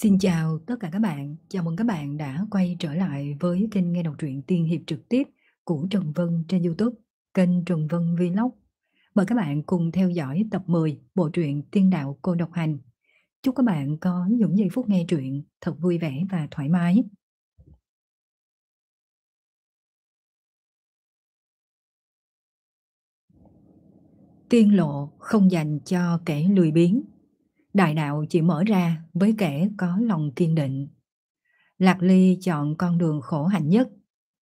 Xin chào tất cả các bạn, chào mừng các bạn đã quay trở lại với kênh nghe đọc truyện tiên hiệp trực tiếp của Trần Vân trên YouTube, kênh Trần Vân Vlog. Mời các bạn cùng theo dõi tập 10 bộ truyện Tiên đạo cô độc hành. Chúc các bạn có những giây phút nghe truyện thật vui vẻ và thoải mái. Tiên lộ không dành cho kẻ lười biếng đại đạo chỉ mở ra với kẻ có lòng kiên định. Lạc Ly chọn con đường khổ hạnh nhất,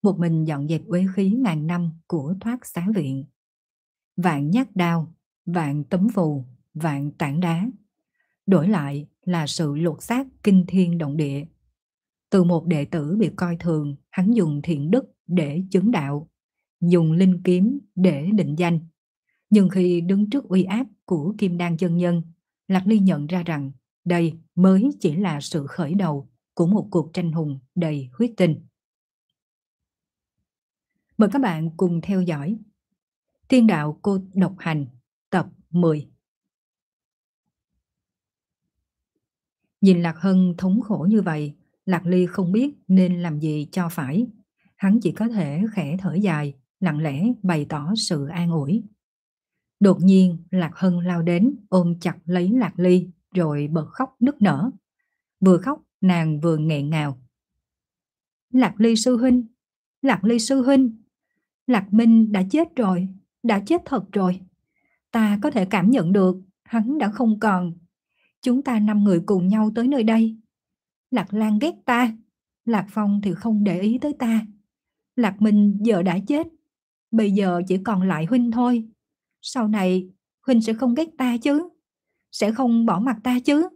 một mình dọn dẹp uế khí ngàn năm của thoát xá viện. Vạn nhát đao, vạn tấm phù, vạn tảng đá. Đổi lại là sự lột xác kinh thiên động địa. Từ một đệ tử bị coi thường, hắn dùng thiện đức để chứng đạo, dùng linh kiếm để định danh. Nhưng khi đứng trước uy áp của Kim Đan chân nhân, Lạc Ly nhận ra rằng đây mới chỉ là sự khởi đầu của một cuộc tranh hùng đầy huyết tinh. Mời các bạn cùng theo dõi Thiên đạo cô độc hành tập 10 Nhìn Lạc Hân thống khổ như vậy, Lạc Ly không biết nên làm gì cho phải. Hắn chỉ có thể khẽ thở dài, lặng lẽ bày tỏ sự an ủi. Đột nhiên Lạc Hân lao đến ôm chặt lấy Lạc Ly rồi bật khóc nức nở. Vừa khóc nàng vừa nghẹn ngào. Lạc Ly sư huynh, Lạc Ly sư huynh, Lạc Minh đã chết rồi, đã chết thật rồi. Ta có thể cảm nhận được hắn đã không còn. Chúng ta năm người cùng nhau tới nơi đây. Lạc Lan ghét ta, Lạc Phong thì không để ý tới ta. Lạc Minh giờ đã chết, bây giờ chỉ còn lại huynh thôi. Sau này, Huynh sẽ không ghét ta chứ, Sẽ không bỏ mặt ta chứ.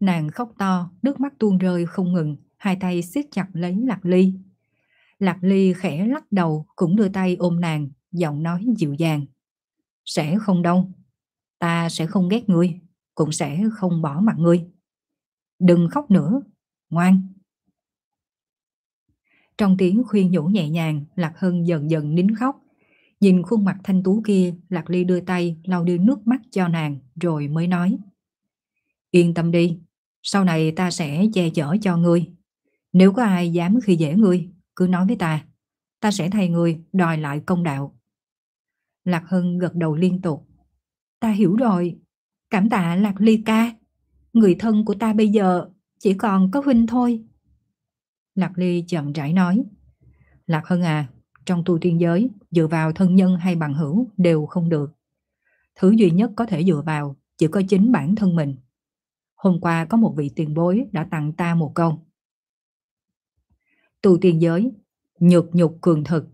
Nàng khóc to, Nước mắt tuôn rơi không ngừng, Hai tay siết chặt lấy Lạc Ly. Lạc Ly khẽ lắc đầu, Cũng đưa tay ôm nàng, Giọng nói dịu dàng. Sẽ không đâu, Ta sẽ không ghét ngươi, Cũng sẽ không bỏ mặt ngươi. Đừng khóc nữa, Ngoan. Trong tiếng khuyên nhủ nhẹ nhàng, Lạc Hân dần dần nín khóc. Nhìn khuôn mặt thanh tú kia, Lạc Ly đưa tay lau đi nước mắt cho nàng rồi mới nói. Yên tâm đi, sau này ta sẽ che chở cho ngươi. Nếu có ai dám khi dễ ngươi, cứ nói với ta. Ta sẽ thay ngươi đòi lại công đạo. Lạc Hân gật đầu liên tục. Ta hiểu rồi. Cảm tạ Lạc Ly ca. Người thân của ta bây giờ chỉ còn có huynh thôi. Lạc Ly chậm rãi nói. Lạc Hân à, trong tu tiên giới, dựa vào thân nhân hay bằng hữu đều không được. Thứ duy nhất có thể dựa vào chỉ có chính bản thân mình. Hôm qua có một vị tiền bối đã tặng ta một câu. Tu tiên giới, nhược nhục cường thực,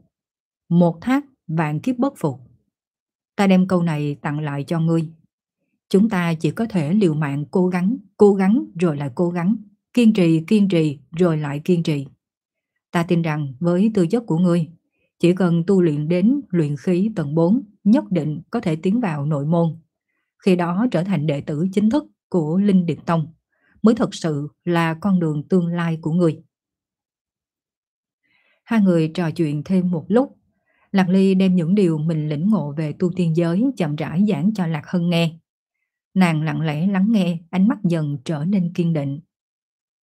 một thác vạn kiếp bất phục. Ta đem câu này tặng lại cho ngươi. Chúng ta chỉ có thể liều mạng cố gắng, cố gắng rồi lại cố gắng, kiên trì, kiên trì rồi lại kiên trì. Ta tin rằng với tư chất của ngươi, chỉ cần tu luyện đến luyện khí tầng 4 nhất định có thể tiến vào nội môn. Khi đó trở thành đệ tử chính thức của Linh Điệp Tông mới thật sự là con đường tương lai của người. Hai người trò chuyện thêm một lúc. Lạc Ly đem những điều mình lĩnh ngộ về tu tiên giới chậm rãi giảng cho Lạc Hân nghe. Nàng lặng lẽ lắng nghe, ánh mắt dần trở nên kiên định.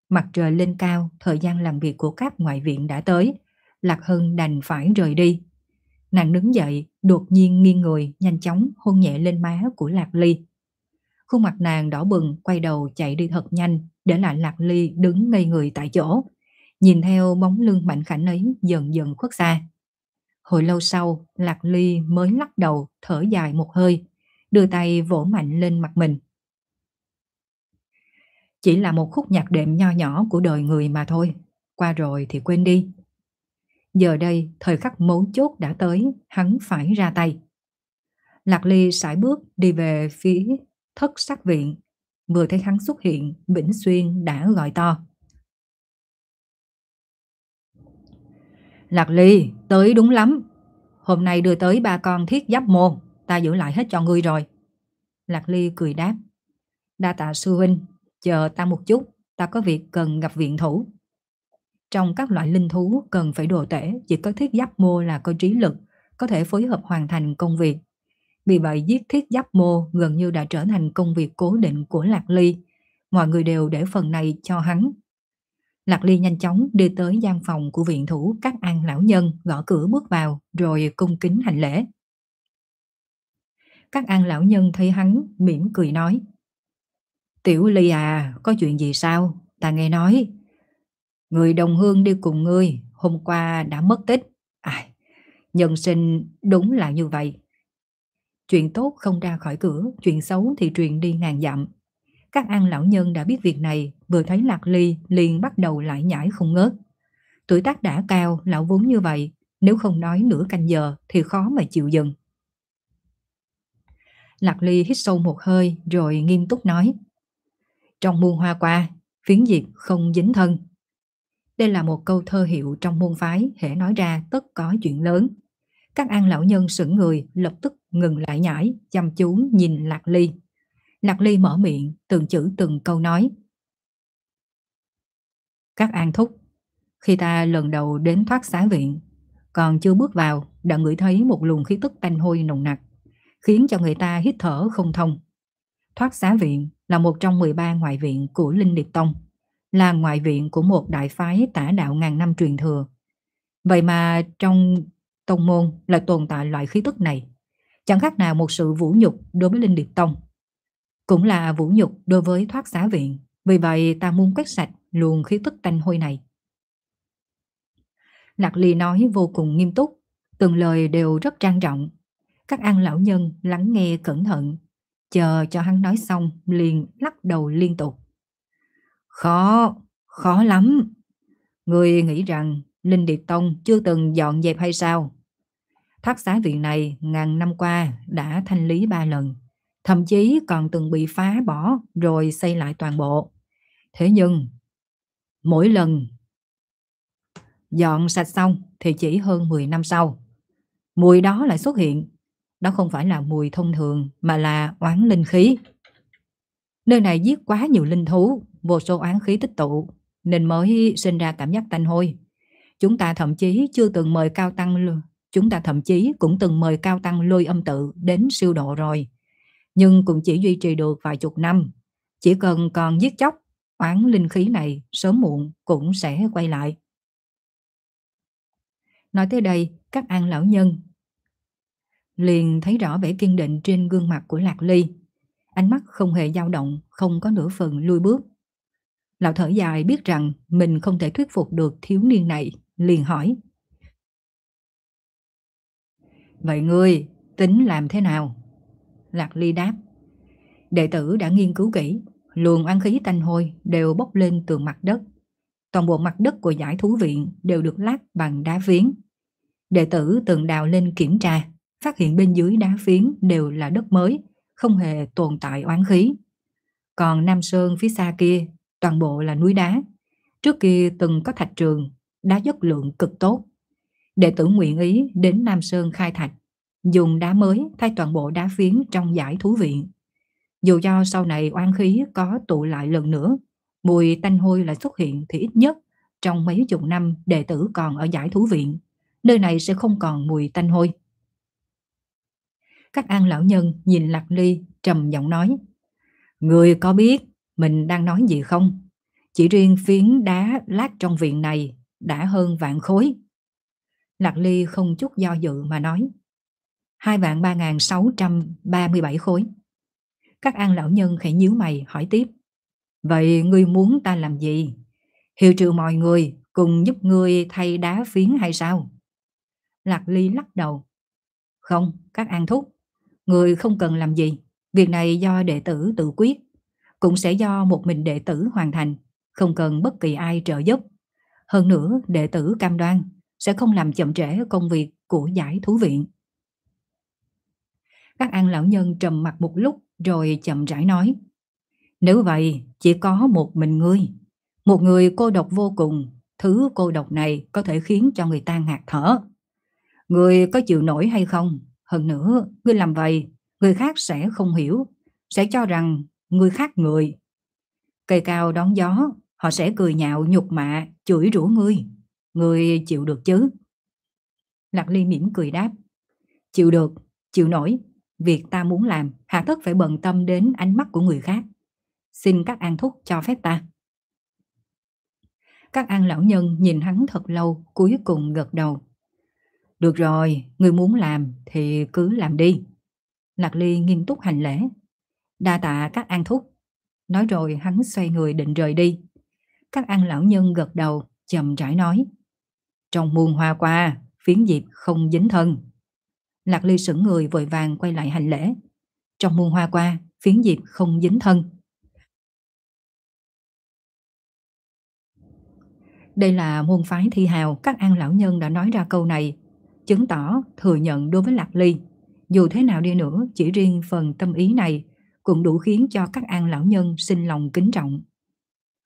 Mặt trời lên cao, thời gian làm việc của các ngoại viện đã tới, Lạc Hân đành phải rời đi. Nàng đứng dậy, đột nhiên nghiêng người, nhanh chóng hôn nhẹ lên má của Lạc Ly. Khuôn mặt nàng đỏ bừng, quay đầu chạy đi thật nhanh, để lại Lạc Ly đứng ngây người tại chỗ. Nhìn theo bóng lưng mạnh khảnh ấy dần dần khuất xa. Hồi lâu sau, Lạc Ly mới lắc đầu, thở dài một hơi, đưa tay vỗ mạnh lên mặt mình. Chỉ là một khúc nhạc đệm nho nhỏ của đời người mà thôi, qua rồi thì quên đi. Giờ đây, thời khắc mấu chốt đã tới, hắn phải ra tay. Lạc Ly sải bước đi về phía thất sắc viện. Vừa thấy hắn xuất hiện, bỉnh Xuyên đã gọi to. Lạc Ly, tới đúng lắm. Hôm nay đưa tới ba con thiết giáp môn, ta giữ lại hết cho ngươi rồi. Lạc Ly cười đáp. Đa tạ sư huynh, chờ ta một chút, ta có việc cần gặp viện thủ. Trong các loại linh thú cần phải đồ tể, chỉ có thiết giáp mô là có trí lực, có thể phối hợp hoàn thành công việc. Vì vậy giết thiết giáp mô gần như đã trở thành công việc cố định của Lạc Ly. mọi người đều để phần này cho hắn. Lạc Ly nhanh chóng đi tới gian phòng của viện thủ các an lão nhân, gõ cửa bước vào, rồi cung kính hành lễ. Các an lão nhân thấy hắn, mỉm cười nói. Tiểu Ly à, có chuyện gì sao? Ta nghe nói. Người đồng hương đi cùng ngươi, hôm qua đã mất tích. À, nhân sinh đúng là như vậy. Chuyện tốt không ra khỏi cửa, chuyện xấu thì truyền đi ngàn dặm. Các an lão nhân đã biết việc này, vừa thấy Lạc Ly liền bắt đầu lại nhảy không ngớt. Tuổi tác đã cao, lão vốn như vậy, nếu không nói nửa canh giờ thì khó mà chịu dừng. Lạc Ly hít sâu một hơi rồi nghiêm túc nói. Trong muôn hoa qua, phiến diệt không dính thân. Đây là một câu thơ hiệu trong môn phái, hệ nói ra tất có chuyện lớn. Các an lão nhân sững người lập tức ngừng lại nhảy, chăm chú nhìn Lạc Ly. Lạc Ly mở miệng, từng chữ từng câu nói. Các an thúc, khi ta lần đầu đến thoát xá viện, còn chưa bước vào, đã ngửi thấy một luồng khí tức tanh hôi nồng nặc, khiến cho người ta hít thở không thông. Thoát xá viện là một trong 13 ngoại viện của Linh Điệp Tông, là ngoại viện của một đại phái tả đạo ngàn năm truyền thừa. Vậy mà trong tông môn lại tồn tại loại khí tức này, chẳng khác nào một sự vũ nhục đối với Linh Điệp Tông. Cũng là vũ nhục đối với thoát xá viện, vì vậy ta muốn quét sạch luồng khí tức tanh hôi này. Lạc Ly nói vô cùng nghiêm túc, từng lời đều rất trang trọng. Các an lão nhân lắng nghe cẩn thận, chờ cho hắn nói xong liền lắc đầu liên tục. Khó, khó lắm. Người nghĩ rằng Linh Điệp Tông chưa từng dọn dẹp hay sao? Thác xá viện này ngàn năm qua đã thanh lý ba lần, thậm chí còn từng bị phá bỏ rồi xây lại toàn bộ. Thế nhưng, mỗi lần dọn sạch xong thì chỉ hơn 10 năm sau, mùi đó lại xuất hiện. Đó không phải là mùi thông thường mà là oán linh khí. Nơi này giết quá nhiều linh thú, vô số oán khí tích tụ, nên mới sinh ra cảm giác tanh hôi. Chúng ta thậm chí chưa từng mời cao tăng Chúng ta thậm chí cũng từng mời cao tăng lôi âm tự đến siêu độ rồi. Nhưng cũng chỉ duy trì được vài chục năm. Chỉ cần còn giết chóc, oán linh khí này sớm muộn cũng sẽ quay lại. Nói tới đây, các an lão nhân liền thấy rõ vẻ kiên định trên gương mặt của Lạc Ly. Ánh mắt không hề dao động, không có nửa phần lui bước. Lão thở dài biết rằng mình không thể thuyết phục được thiếu niên này, liền hỏi. Vậy ngươi tính làm thế nào? Lạc Ly đáp. Đệ tử đã nghiên cứu kỹ, luồng oan khí tanh hôi đều bốc lên từ mặt đất. Toàn bộ mặt đất của giải thú viện đều được lát bằng đá phiến. Đệ tử từng đào lên kiểm tra, phát hiện bên dưới đá phiến đều là đất mới, không hề tồn tại oán khí. Còn Nam Sơn phía xa kia, toàn bộ là núi đá. Trước kia từng có thạch trường, đá chất lượng cực tốt. Đệ tử nguyện ý đến Nam Sơn khai thạch, dùng đá mới thay toàn bộ đá phiến trong giải thú viện. Dù cho sau này oan khí có tụ lại lần nữa, mùi tanh hôi lại xuất hiện thì ít nhất trong mấy chục năm đệ tử còn ở giải thú viện, nơi này sẽ không còn mùi tanh hôi. Các an lão nhân nhìn Lạc Ly trầm giọng nói Người có biết mình đang nói gì không? Chỉ riêng phiến đá lát trong viện này đã hơn vạn khối. Lạc Ly không chút do dự mà nói. Hai vạn ba ngàn sáu trăm ba mươi bảy khối. Các an lão nhân khẽ nhíu mày hỏi tiếp. Vậy ngươi muốn ta làm gì? Hiệu trừ mọi người cùng giúp ngươi thay đá phiến hay sao? Lạc Ly lắc đầu. Không, các an thúc. Người không cần làm gì. Việc này do đệ tử tự quyết. Cũng sẽ do một mình đệ tử hoàn thành. Không cần bất kỳ ai trợ giúp. Hơn nữa, đệ tử cam đoan sẽ không làm chậm trễ công việc của giải thú viện. Các an lão nhân trầm mặt một lúc rồi chậm rãi nói. Nếu vậy, chỉ có một mình ngươi. Một người cô độc vô cùng, thứ cô độc này có thể khiến cho người ta ngạt thở. Người có chịu nổi hay không? Hơn nữa, ngươi làm vậy, người khác sẽ không hiểu, sẽ cho rằng người khác người. Cây cao đón gió, họ sẽ cười nhạo nhục mạ, chửi rủa ngươi. Ngươi chịu được chứ? Lạc Ly mỉm cười đáp. Chịu được, chịu nổi. Việc ta muốn làm, hạ thất phải bận tâm đến ánh mắt của người khác. xin các an thúc cho phép ta. Các an lão nhân nhìn hắn thật lâu, cuối cùng gật đầu. Được rồi, người muốn làm thì cứ làm đi. Lạc Ly nghiêm túc hành lễ. Đa tạ các an thúc. Nói rồi hắn xoay người định rời đi. Các an lão nhân gật đầu, chậm rãi nói. Trong muôn hoa qua, phiến diệp không dính thân. Lạc Ly sững người vội vàng quay lại hành lễ. Trong muôn hoa qua, phiến diệp không dính thân. Đây là môn phái thi hào, các an lão nhân đã nói ra câu này, chứng tỏ thừa nhận đối với Lạc Ly. Dù thế nào đi nữa, chỉ riêng phần tâm ý này cũng đủ khiến cho các an lão nhân sinh lòng kính trọng.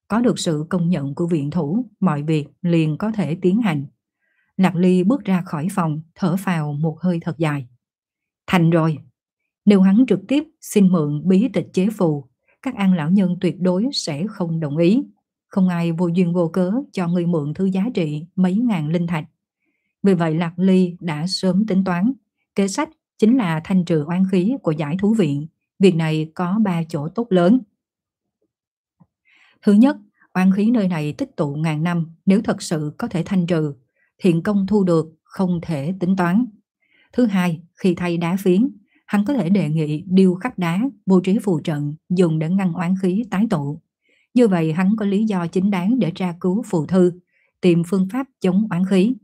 Có được sự công nhận của viện thủ, mọi việc liền có thể tiến hành. Lạc Ly bước ra khỏi phòng, thở phào một hơi thật dài. Thành rồi. Nếu hắn trực tiếp xin mượn bí tịch chế phù, các an lão nhân tuyệt đối sẽ không đồng ý. Không ai vô duyên vô cớ cho người mượn thứ giá trị mấy ngàn linh thạch. Vì vậy Lạc Ly đã sớm tính toán. Kế sách chính là thanh trừ oan khí của giải thú viện. Việc này có ba chỗ tốt lớn. Thứ nhất, oan khí nơi này tích tụ ngàn năm, nếu thật sự có thể thanh trừ, thiện công thu được không thể tính toán. Thứ hai, khi thay đá phiến, hắn có thể đề nghị điêu khắc đá, bố trí phù trận dùng để ngăn oán khí tái tụ. Như vậy hắn có lý do chính đáng để tra cứu phù thư, tìm phương pháp chống oán khí.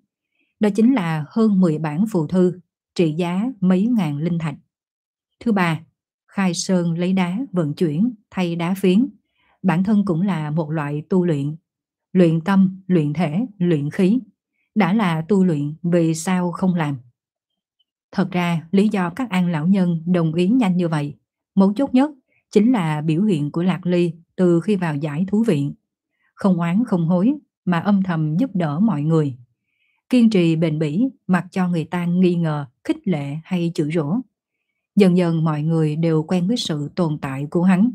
Đó chính là hơn 10 bản phù thư, trị giá mấy ngàn linh thạch. Thứ ba, khai sơn lấy đá vận chuyển thay đá phiến. Bản thân cũng là một loại tu luyện. Luyện tâm, luyện thể, luyện khí. Đã là tu luyện, vì sao không làm? Thật ra, lý do các an lão nhân đồng ý nhanh như vậy, mấu chốt nhất chính là biểu hiện của Lạc Ly từ khi vào giải thú viện. Không oán không hối mà âm thầm giúp đỡ mọi người. Kiên trì bền bỉ mặc cho người ta nghi ngờ, khích lệ hay chửi rủa. Dần dần mọi người đều quen với sự tồn tại của hắn.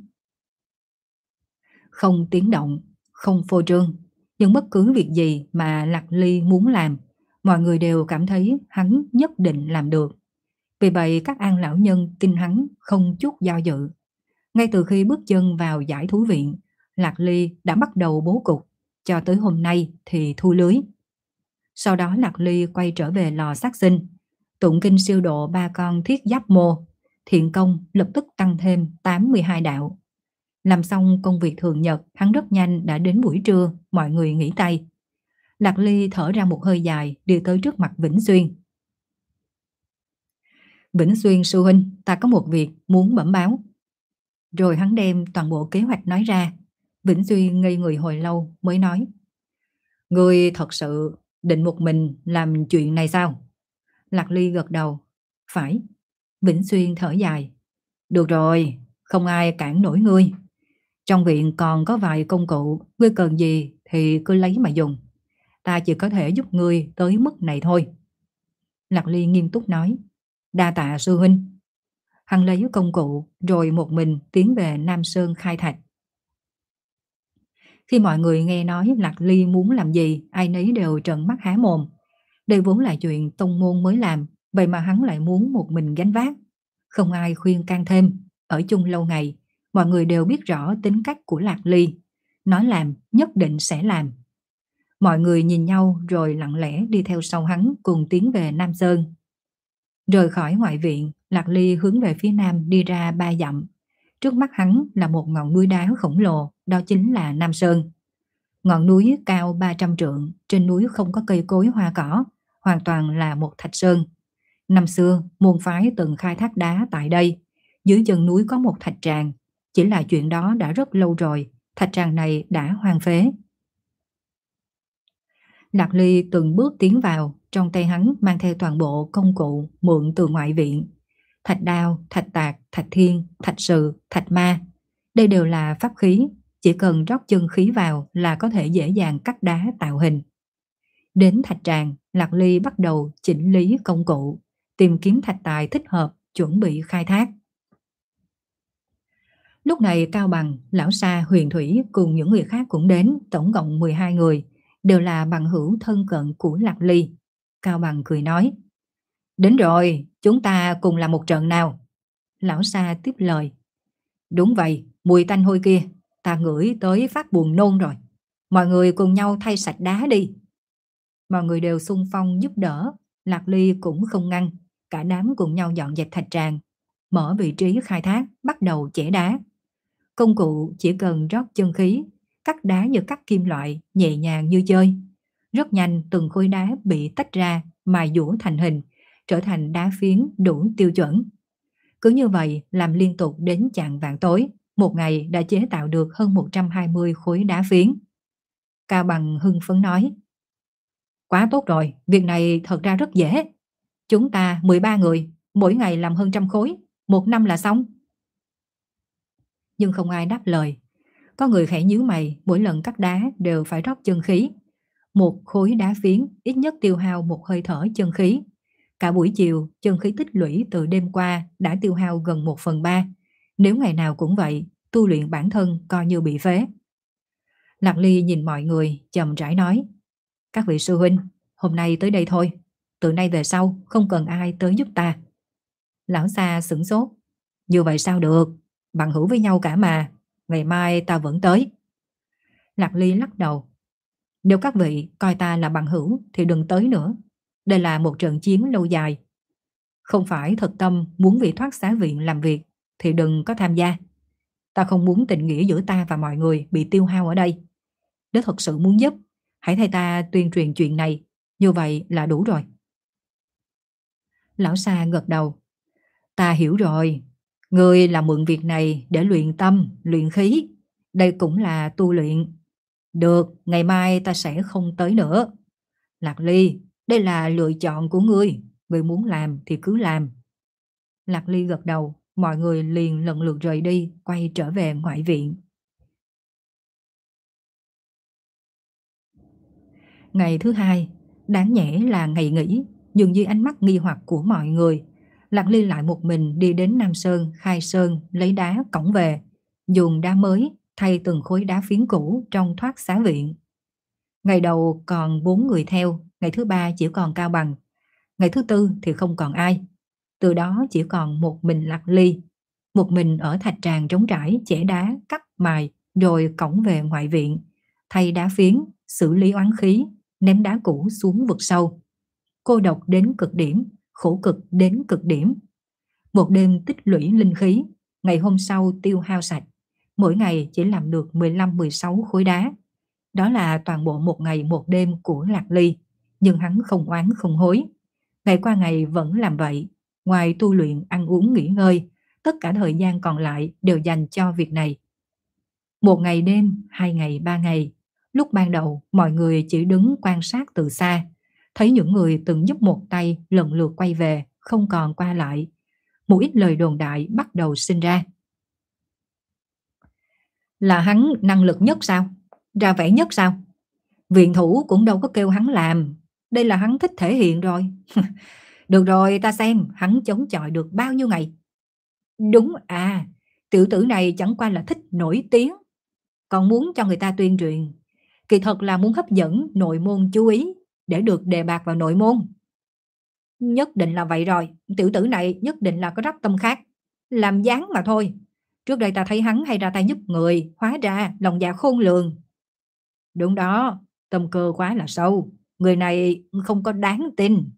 Không tiếng động, không phô trương, nhưng bất cứ việc gì mà Lạc Ly muốn làm, mọi người đều cảm thấy hắn nhất định làm được. Vì vậy các an lão nhân tin hắn không chút do dự. Ngay từ khi bước chân vào giải thú viện, Lạc Ly đã bắt đầu bố cục, cho tới hôm nay thì thu lưới. Sau đó Lạc Ly quay trở về lò sát sinh, tụng kinh siêu độ ba con thiết giáp mô, thiện công lập tức tăng thêm 82 đạo. Làm xong công việc thường nhật, hắn rất nhanh đã đến buổi trưa, mọi người nghỉ tay. Lạc Ly thở ra một hơi dài, đi tới trước mặt Vĩnh Xuyên. Vĩnh Xuyên sư huynh, ta có một việc muốn bẩm báo. Rồi hắn đem toàn bộ kế hoạch nói ra. Vĩnh Xuyên ngây người hồi lâu mới nói. Người thật sự định một mình làm chuyện này sao? Lạc Ly gật đầu. Phải. Vĩnh Xuyên thở dài. Được rồi, không ai cản nổi ngươi. Trong viện còn có vài công cụ, ngươi cần gì thì cứ lấy mà dùng. Ta chỉ có thể giúp ngươi tới mức này thôi. Lạc Ly nghiêm túc nói. Đa tạ sư huynh. Hắn lấy công cụ rồi một mình tiến về Nam Sơn khai thạch. Khi mọi người nghe nói Lạc Ly muốn làm gì, ai nấy đều trợn mắt há mồm. Đây vốn là chuyện tông môn mới làm, vậy mà hắn lại muốn một mình gánh vác. Không ai khuyên can thêm, ở chung lâu ngày, mọi người đều biết rõ tính cách của Lạc Ly. Nói làm, nhất định sẽ làm. Mọi người nhìn nhau rồi lặng lẽ đi theo sau hắn cùng tiến về Nam Sơn. Rời khỏi ngoại viện, Lạc Ly hướng về phía nam đi ra ba dặm. Trước mắt hắn là một ngọn núi đá khổng lồ, đó chính là Nam Sơn. Ngọn núi cao 300 trượng, trên núi không có cây cối hoa cỏ, hoàn toàn là một thạch sơn. Năm xưa, môn phái từng khai thác đá tại đây. Dưới chân núi có một thạch tràng. Chỉ là chuyện đó đã rất lâu rồi, thạch tràng này đã hoang phế. Lạc Ly từng bước tiến vào, trong tay hắn mang theo toàn bộ công cụ mượn từ ngoại viện. Thạch đao, thạch tạc, thạch thiên, thạch sự, thạch ma. Đây đều là pháp khí, chỉ cần rót chân khí vào là có thể dễ dàng cắt đá tạo hình. Đến thạch tràng, Lạc Ly bắt đầu chỉnh lý công cụ, tìm kiếm thạch tài thích hợp, chuẩn bị khai thác. Lúc này Cao Bằng, Lão Sa, Huyền Thủy cùng những người khác cũng đến, tổng cộng 12 người, đều là bằng hữu thân cận của Lạc Ly. Cao Bằng cười nói, Đến rồi, chúng ta cùng làm một trận nào. Lão Sa tiếp lời, Đúng vậy, mùi tanh hôi kia, ta ngửi tới phát buồn nôn rồi. Mọi người cùng nhau thay sạch đá đi. Mọi người đều xung phong giúp đỡ, Lạc Ly cũng không ngăn, cả đám cùng nhau dọn dẹp thạch tràng, mở vị trí khai thác, bắt đầu chẻ đá. Công cụ chỉ cần rót chân khí, cắt đá như cắt kim loại, nhẹ nhàng như chơi. Rất nhanh từng khối đá bị tách ra, mài dũa thành hình, trở thành đá phiến đủ tiêu chuẩn. Cứ như vậy làm liên tục đến chạng vạn tối, một ngày đã chế tạo được hơn 120 khối đá phiến. Cao Bằng hưng phấn nói, Quá tốt rồi, việc này thật ra rất dễ. Chúng ta 13 người, mỗi ngày làm hơn trăm khối, một năm là xong. Nhưng không ai đáp lời. Có người khẽ nhíu mày, mỗi lần cắt đá đều phải rót chân khí. Một khối đá phiến ít nhất tiêu hao một hơi thở chân khí. Cả buổi chiều, chân khí tích lũy từ đêm qua đã tiêu hao gần một phần ba. Nếu ngày nào cũng vậy, tu luyện bản thân coi như bị phế. Lạc Ly nhìn mọi người, chậm rãi nói. Các vị sư huynh, hôm nay tới đây thôi. Từ nay về sau, không cần ai tới giúp ta. Lão xa sửng sốt. Như vậy sao được? Bằng hữu với nhau cả mà. Ngày mai ta vẫn tới. Lạc Ly lắc đầu. Nếu các vị coi ta là bằng hữu thì đừng tới nữa. Đây là một trận chiến lâu dài. Không phải thật tâm muốn vị thoát xá viện làm việc thì đừng có tham gia. Ta không muốn tình nghĩa giữa ta và mọi người bị tiêu hao ở đây. Nếu thật sự muốn giúp, hãy thay ta tuyên truyền chuyện này. Như vậy là đủ rồi. Lão Sa gật đầu. Ta hiểu rồi. Người là mượn việc này để luyện tâm, luyện khí. Đây cũng là tu luyện. Được, ngày mai ta sẽ không tới nữa. Lạc Ly, đây là lựa chọn của ngươi. Ngươi muốn làm thì cứ làm. Lạc Ly gật đầu, mọi người liền lần lượt rời đi, quay trở về ngoại viện. Ngày thứ hai, đáng nhẽ là ngày nghỉ, nhưng dưới ánh mắt nghi hoặc của mọi người, Lạc Ly lại một mình đi đến Nam Sơn, Khai Sơn, lấy đá cổng về, dùng đá mới thay từng khối đá phiến cũ trong thoát xá viện. Ngày đầu còn bốn người theo, ngày thứ ba chỉ còn Cao Bằng, ngày thứ tư thì không còn ai. Từ đó chỉ còn một mình Lạc Ly, một mình ở thạch tràng trống trải, chẻ đá, cắt mài, rồi cổng về ngoại viện, thay đá phiến, xử lý oán khí, ném đá cũ xuống vực sâu. Cô độc đến cực điểm, khổ cực đến cực điểm. Một đêm tích lũy linh khí, ngày hôm sau tiêu hao sạch. Mỗi ngày chỉ làm được 15-16 khối đá. Đó là toàn bộ một ngày một đêm của Lạc Ly. Nhưng hắn không oán không hối. Ngày qua ngày vẫn làm vậy. Ngoài tu luyện, ăn uống, nghỉ ngơi, tất cả thời gian còn lại đều dành cho việc này. Một ngày đêm, hai ngày, ba ngày, Lúc ban đầu, mọi người chỉ đứng quan sát từ xa, thấy những người từng giúp một tay lần lượt quay về, không còn qua lại. Một ít lời đồn đại bắt đầu sinh ra. Là hắn năng lực nhất sao? Ra vẻ nhất sao? Viện thủ cũng đâu có kêu hắn làm. Đây là hắn thích thể hiện rồi. được rồi, ta xem hắn chống chọi được bao nhiêu ngày. Đúng à, tiểu tử này chẳng qua là thích nổi tiếng. Còn muốn cho người ta tuyên truyền kỳ thật là muốn hấp dẫn nội môn chú ý để được đề bạc vào nội môn. Nhất định là vậy rồi, tiểu tử này nhất định là có rắc tâm khác. Làm dáng mà thôi. Trước đây ta thấy hắn hay ra tay giúp người, hóa ra lòng dạ khôn lường. Đúng đó, tâm cơ quá là sâu. Người này không có đáng tin.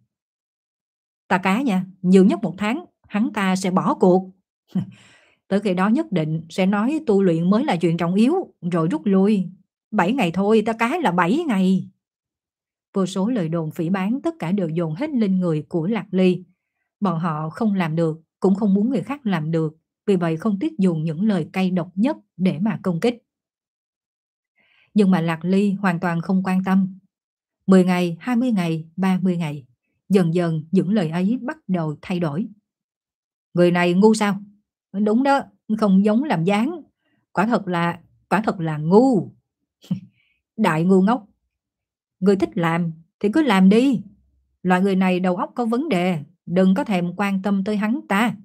Ta cá nha, nhiều nhất một tháng, hắn ta sẽ bỏ cuộc. Tới khi đó nhất định sẽ nói tu luyện mới là chuyện trọng yếu, rồi rút lui. 7 ngày thôi, ta cá là 7 ngày. Vô số lời đồn phỉ bán tất cả đều dồn hết lên người của Lạc Ly. Bọn họ không làm được, cũng không muốn người khác làm được, vì vậy không tiếc dùng những lời cay độc nhất để mà công kích. Nhưng mà Lạc Ly hoàn toàn không quan tâm. 10 ngày, 20 ngày, 30 ngày, dần dần những lời ấy bắt đầu thay đổi. Người này ngu sao? Đúng đó, không giống làm dáng. Quả thật là, quả thật là ngu. Đại ngu ngốc. Người thích làm thì cứ làm đi. Loại người này đầu óc có vấn đề. Đừng có thèm quan tâm tới hắn ta.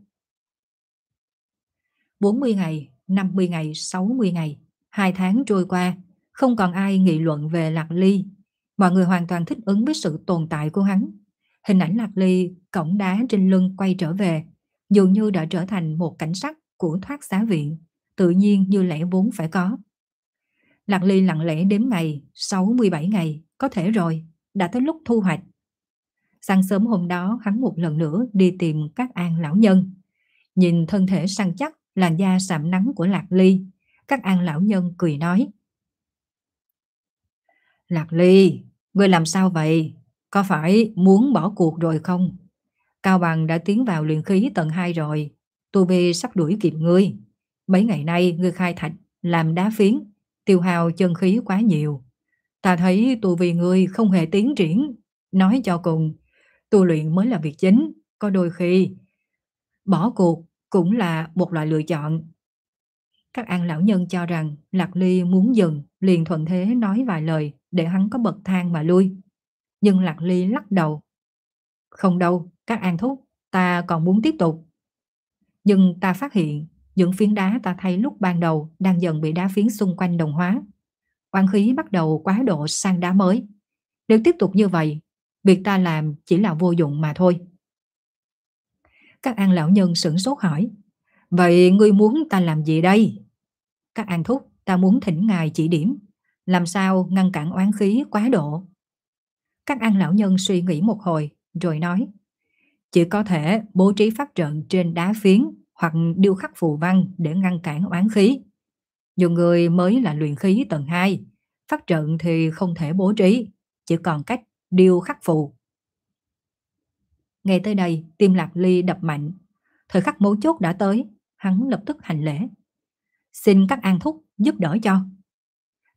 40 ngày, 50 ngày, 60 ngày, hai tháng trôi qua, không còn ai nghị luận về Lạc Ly. Mọi người hoàn toàn thích ứng với sự tồn tại của hắn. Hình ảnh Lạc Ly, cổng đá trên lưng quay trở về, dường như đã trở thành một cảnh sắc của thoát xá viện, tự nhiên như lẽ vốn phải có. Lạc Ly lặng lẽ đếm ngày, 67 ngày, có thể rồi, đã tới lúc thu hoạch. Sáng sớm hôm đó hắn một lần nữa đi tìm các an lão nhân. Nhìn thân thể săn chắc, làn da sạm nắng của Lạc Ly, các an lão nhân cười nói. Lạc Ly, ngươi làm sao vậy? Có phải muốn bỏ cuộc rồi không? Cao Bằng đã tiến vào luyện khí tầng 2 rồi, tu vi sắp đuổi kịp ngươi. Mấy ngày nay ngươi khai thạch, làm đá phiến, tiêu hào chân khí quá nhiều. Ta thấy tu vi ngươi không hề tiến triển. Nói cho cùng, tu luyện mới là việc chính, có đôi khi bỏ cuộc cũng là một loại lựa chọn. Các an lão nhân cho rằng Lạc Ly muốn dừng, liền thuận thế nói vài lời để hắn có bậc thang mà lui. Nhưng Lạc Ly lắc đầu. Không đâu, các an thúc, ta còn muốn tiếp tục. Nhưng ta phát hiện những phiến đá ta thay lúc ban đầu đang dần bị đá phiến xung quanh đồng hóa. Oan khí bắt đầu quá độ sang đá mới. Nếu tiếp tục như vậy, việc ta làm chỉ là vô dụng mà thôi. Các an lão nhân sửng sốt hỏi, vậy ngươi muốn ta làm gì đây? Các an thúc, ta muốn thỉnh ngài chỉ điểm, làm sao ngăn cản oán khí quá độ. Các an lão nhân suy nghĩ một hồi, rồi nói, chỉ có thể bố trí pháp trận trên đá phiến hoặc điêu khắc phù văn để ngăn cản oán khí. Nhiều người mới là luyện khí tầng 2, pháp trận thì không thể bố trí, chỉ còn cách điêu khắc phù. Nghe tới đây, tim Lạc Ly đập mạnh. Thời khắc mấu chốt đã tới, hắn lập tức hành lễ. Xin các an thúc giúp đỡ cho.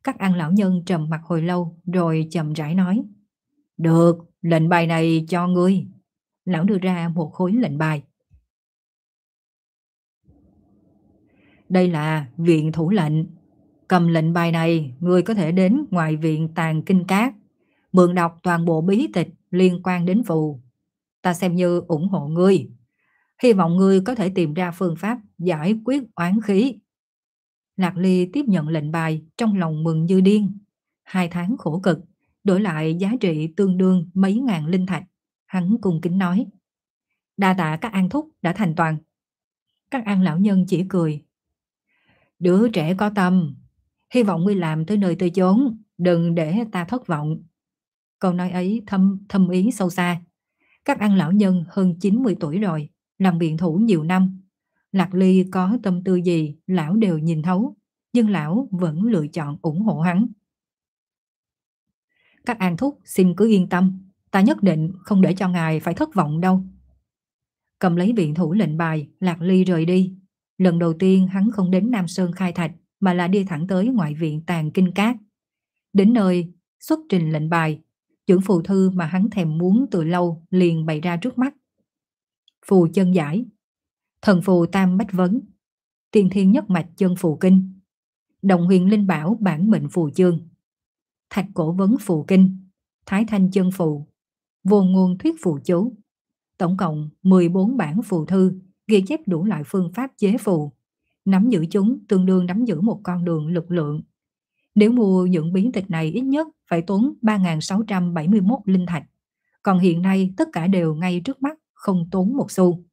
Các an lão nhân trầm mặt hồi lâu rồi chậm rãi nói. Được, lệnh bài này cho ngươi. Lão đưa ra một khối lệnh bài. Đây là viện thủ lệnh. Cầm lệnh bài này, ngươi có thể đến ngoài viện tàn kinh cát, mượn đọc toàn bộ bí tịch liên quan đến phù. Ta xem như ủng hộ ngươi. Hy vọng ngươi có thể tìm ra phương pháp giải quyết oán khí. Lạc Ly tiếp nhận lệnh bài trong lòng mừng như điên. Hai tháng khổ cực, đổi lại giá trị tương đương mấy ngàn linh thạch. Hắn cùng kính nói. Đa tạ các an thúc đã thành toàn. Các an lão nhân chỉ cười. Đứa trẻ có tâm, hy vọng ngươi làm tới nơi tôi chốn, đừng để ta thất vọng. Câu nói ấy thâm thâm ý sâu xa. Các an lão nhân hơn 90 tuổi rồi, làm biện thủ nhiều năm. Lạc Ly có tâm tư gì, lão đều nhìn thấu, nhưng lão vẫn lựa chọn ủng hộ hắn. Các an thúc xin cứ yên tâm, ta nhất định không để cho ngài phải thất vọng đâu. Cầm lấy viện thủ lệnh bài, Lạc Ly rời đi. Lần đầu tiên hắn không đến Nam Sơn khai thạch, mà là đi thẳng tới ngoại viện tàn kinh cát. Đến nơi, xuất trình lệnh bài, trưởng phù thư mà hắn thèm muốn từ lâu liền bày ra trước mắt. Phù chân giải, thần phù tam bách vấn, tiên thiên nhất mạch chân phù kinh, đồng huyền linh bảo bản mệnh phù chương, thạch cổ vấn phù kinh, thái thanh chân phù, vô nguồn thuyết phù chú. Tổng cộng 14 bản phù thư ghi chép đủ loại phương pháp chế phù. Nắm giữ chúng tương đương nắm giữ một con đường lực lượng nếu mua những biến tịch này ít nhất phải tốn 3.671 linh thạch. Còn hiện nay tất cả đều ngay trước mắt, không tốn một xu.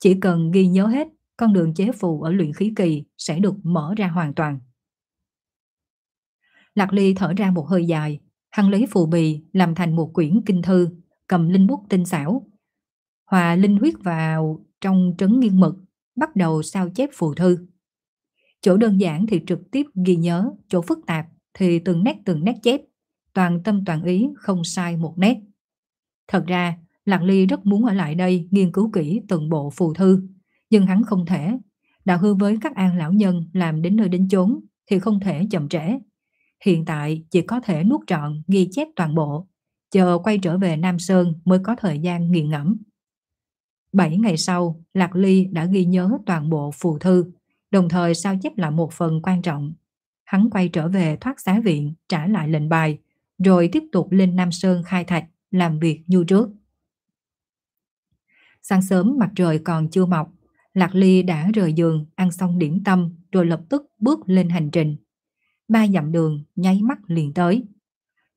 Chỉ cần ghi nhớ hết, con đường chế phù ở luyện khí kỳ sẽ được mở ra hoàn toàn. Lạc Ly thở ra một hơi dài, hắn lấy phù bì làm thành một quyển kinh thư, cầm linh bút tinh xảo. Hòa linh huyết vào trong trấn nghiên mực, bắt đầu sao chép phù thư. Chỗ đơn giản thì trực tiếp ghi nhớ, chỗ phức tạp thì từng nét từng nét chép, toàn tâm toàn ý không sai một nét. Thật ra, Lạc Ly rất muốn ở lại đây nghiên cứu kỹ từng bộ phù thư, nhưng hắn không thể. đã hư với các an lão nhân làm đến nơi đến chốn thì không thể chậm trễ. Hiện tại chỉ có thể nuốt trọn ghi chép toàn bộ, chờ quay trở về Nam Sơn mới có thời gian nghiền ngẫm. Bảy ngày sau, Lạc Ly đã ghi nhớ toàn bộ phù thư, đồng thời sao chép lại một phần quan trọng. Hắn quay trở về thoát xá viện, trả lại lệnh bài, rồi tiếp tục lên Nam Sơn khai thạch, làm việc như trước. Sáng sớm mặt trời còn chưa mọc, Lạc Ly đã rời giường, ăn xong điểm tâm, rồi lập tức bước lên hành trình. Ba dặm đường, nháy mắt liền tới.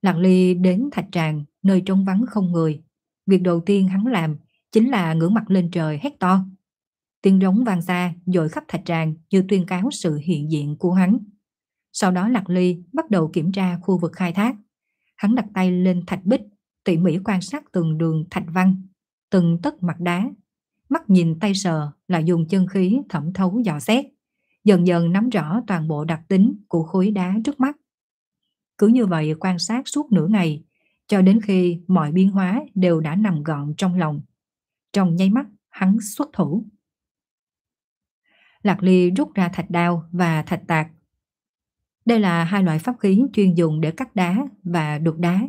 Lạc Ly đến thạch tràng, nơi trống vắng không người. Việc đầu tiên hắn làm chính là ngửa mặt lên trời hét to. Tiếng rống vang xa dội khắp thạch tràng như tuyên cáo sự hiện diện của hắn. Sau đó Lạc Ly bắt đầu kiểm tra khu vực khai thác. Hắn đặt tay lên thạch bích, tỉ mỉ quan sát từng đường thạch văn, từng tấc mặt đá. Mắt nhìn tay sờ là dùng chân khí thẩm thấu dò xét, dần dần nắm rõ toàn bộ đặc tính của khối đá trước mắt. Cứ như vậy quan sát suốt nửa ngày, cho đến khi mọi biến hóa đều đã nằm gọn trong lòng. Trong nháy mắt, hắn xuất thủ. Lạc Ly rút ra thạch đao và thạch tạc. Đây là hai loại pháp khí chuyên dùng để cắt đá và đục đá.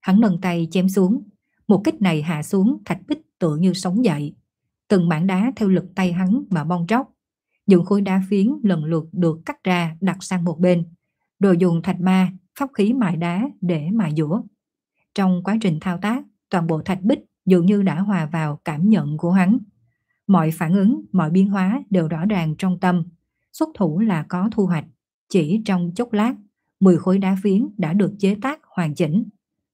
Hắn nâng tay chém xuống. Một kích này hạ xuống thạch bích tựa như sống dậy. Từng mảng đá theo lực tay hắn mà bong tróc. Những khối đá phiến lần lượt được cắt ra đặt sang một bên. Rồi dùng thạch ma, pháp khí mài đá để mài dũa. Trong quá trình thao tác, toàn bộ thạch bích dường như đã hòa vào cảm nhận của hắn. Mọi phản ứng, mọi biến hóa đều rõ ràng trong tâm. Xuất thủ là có thu hoạch. Chỉ trong chốc lát, 10 khối đá phiến đã được chế tác hoàn chỉnh.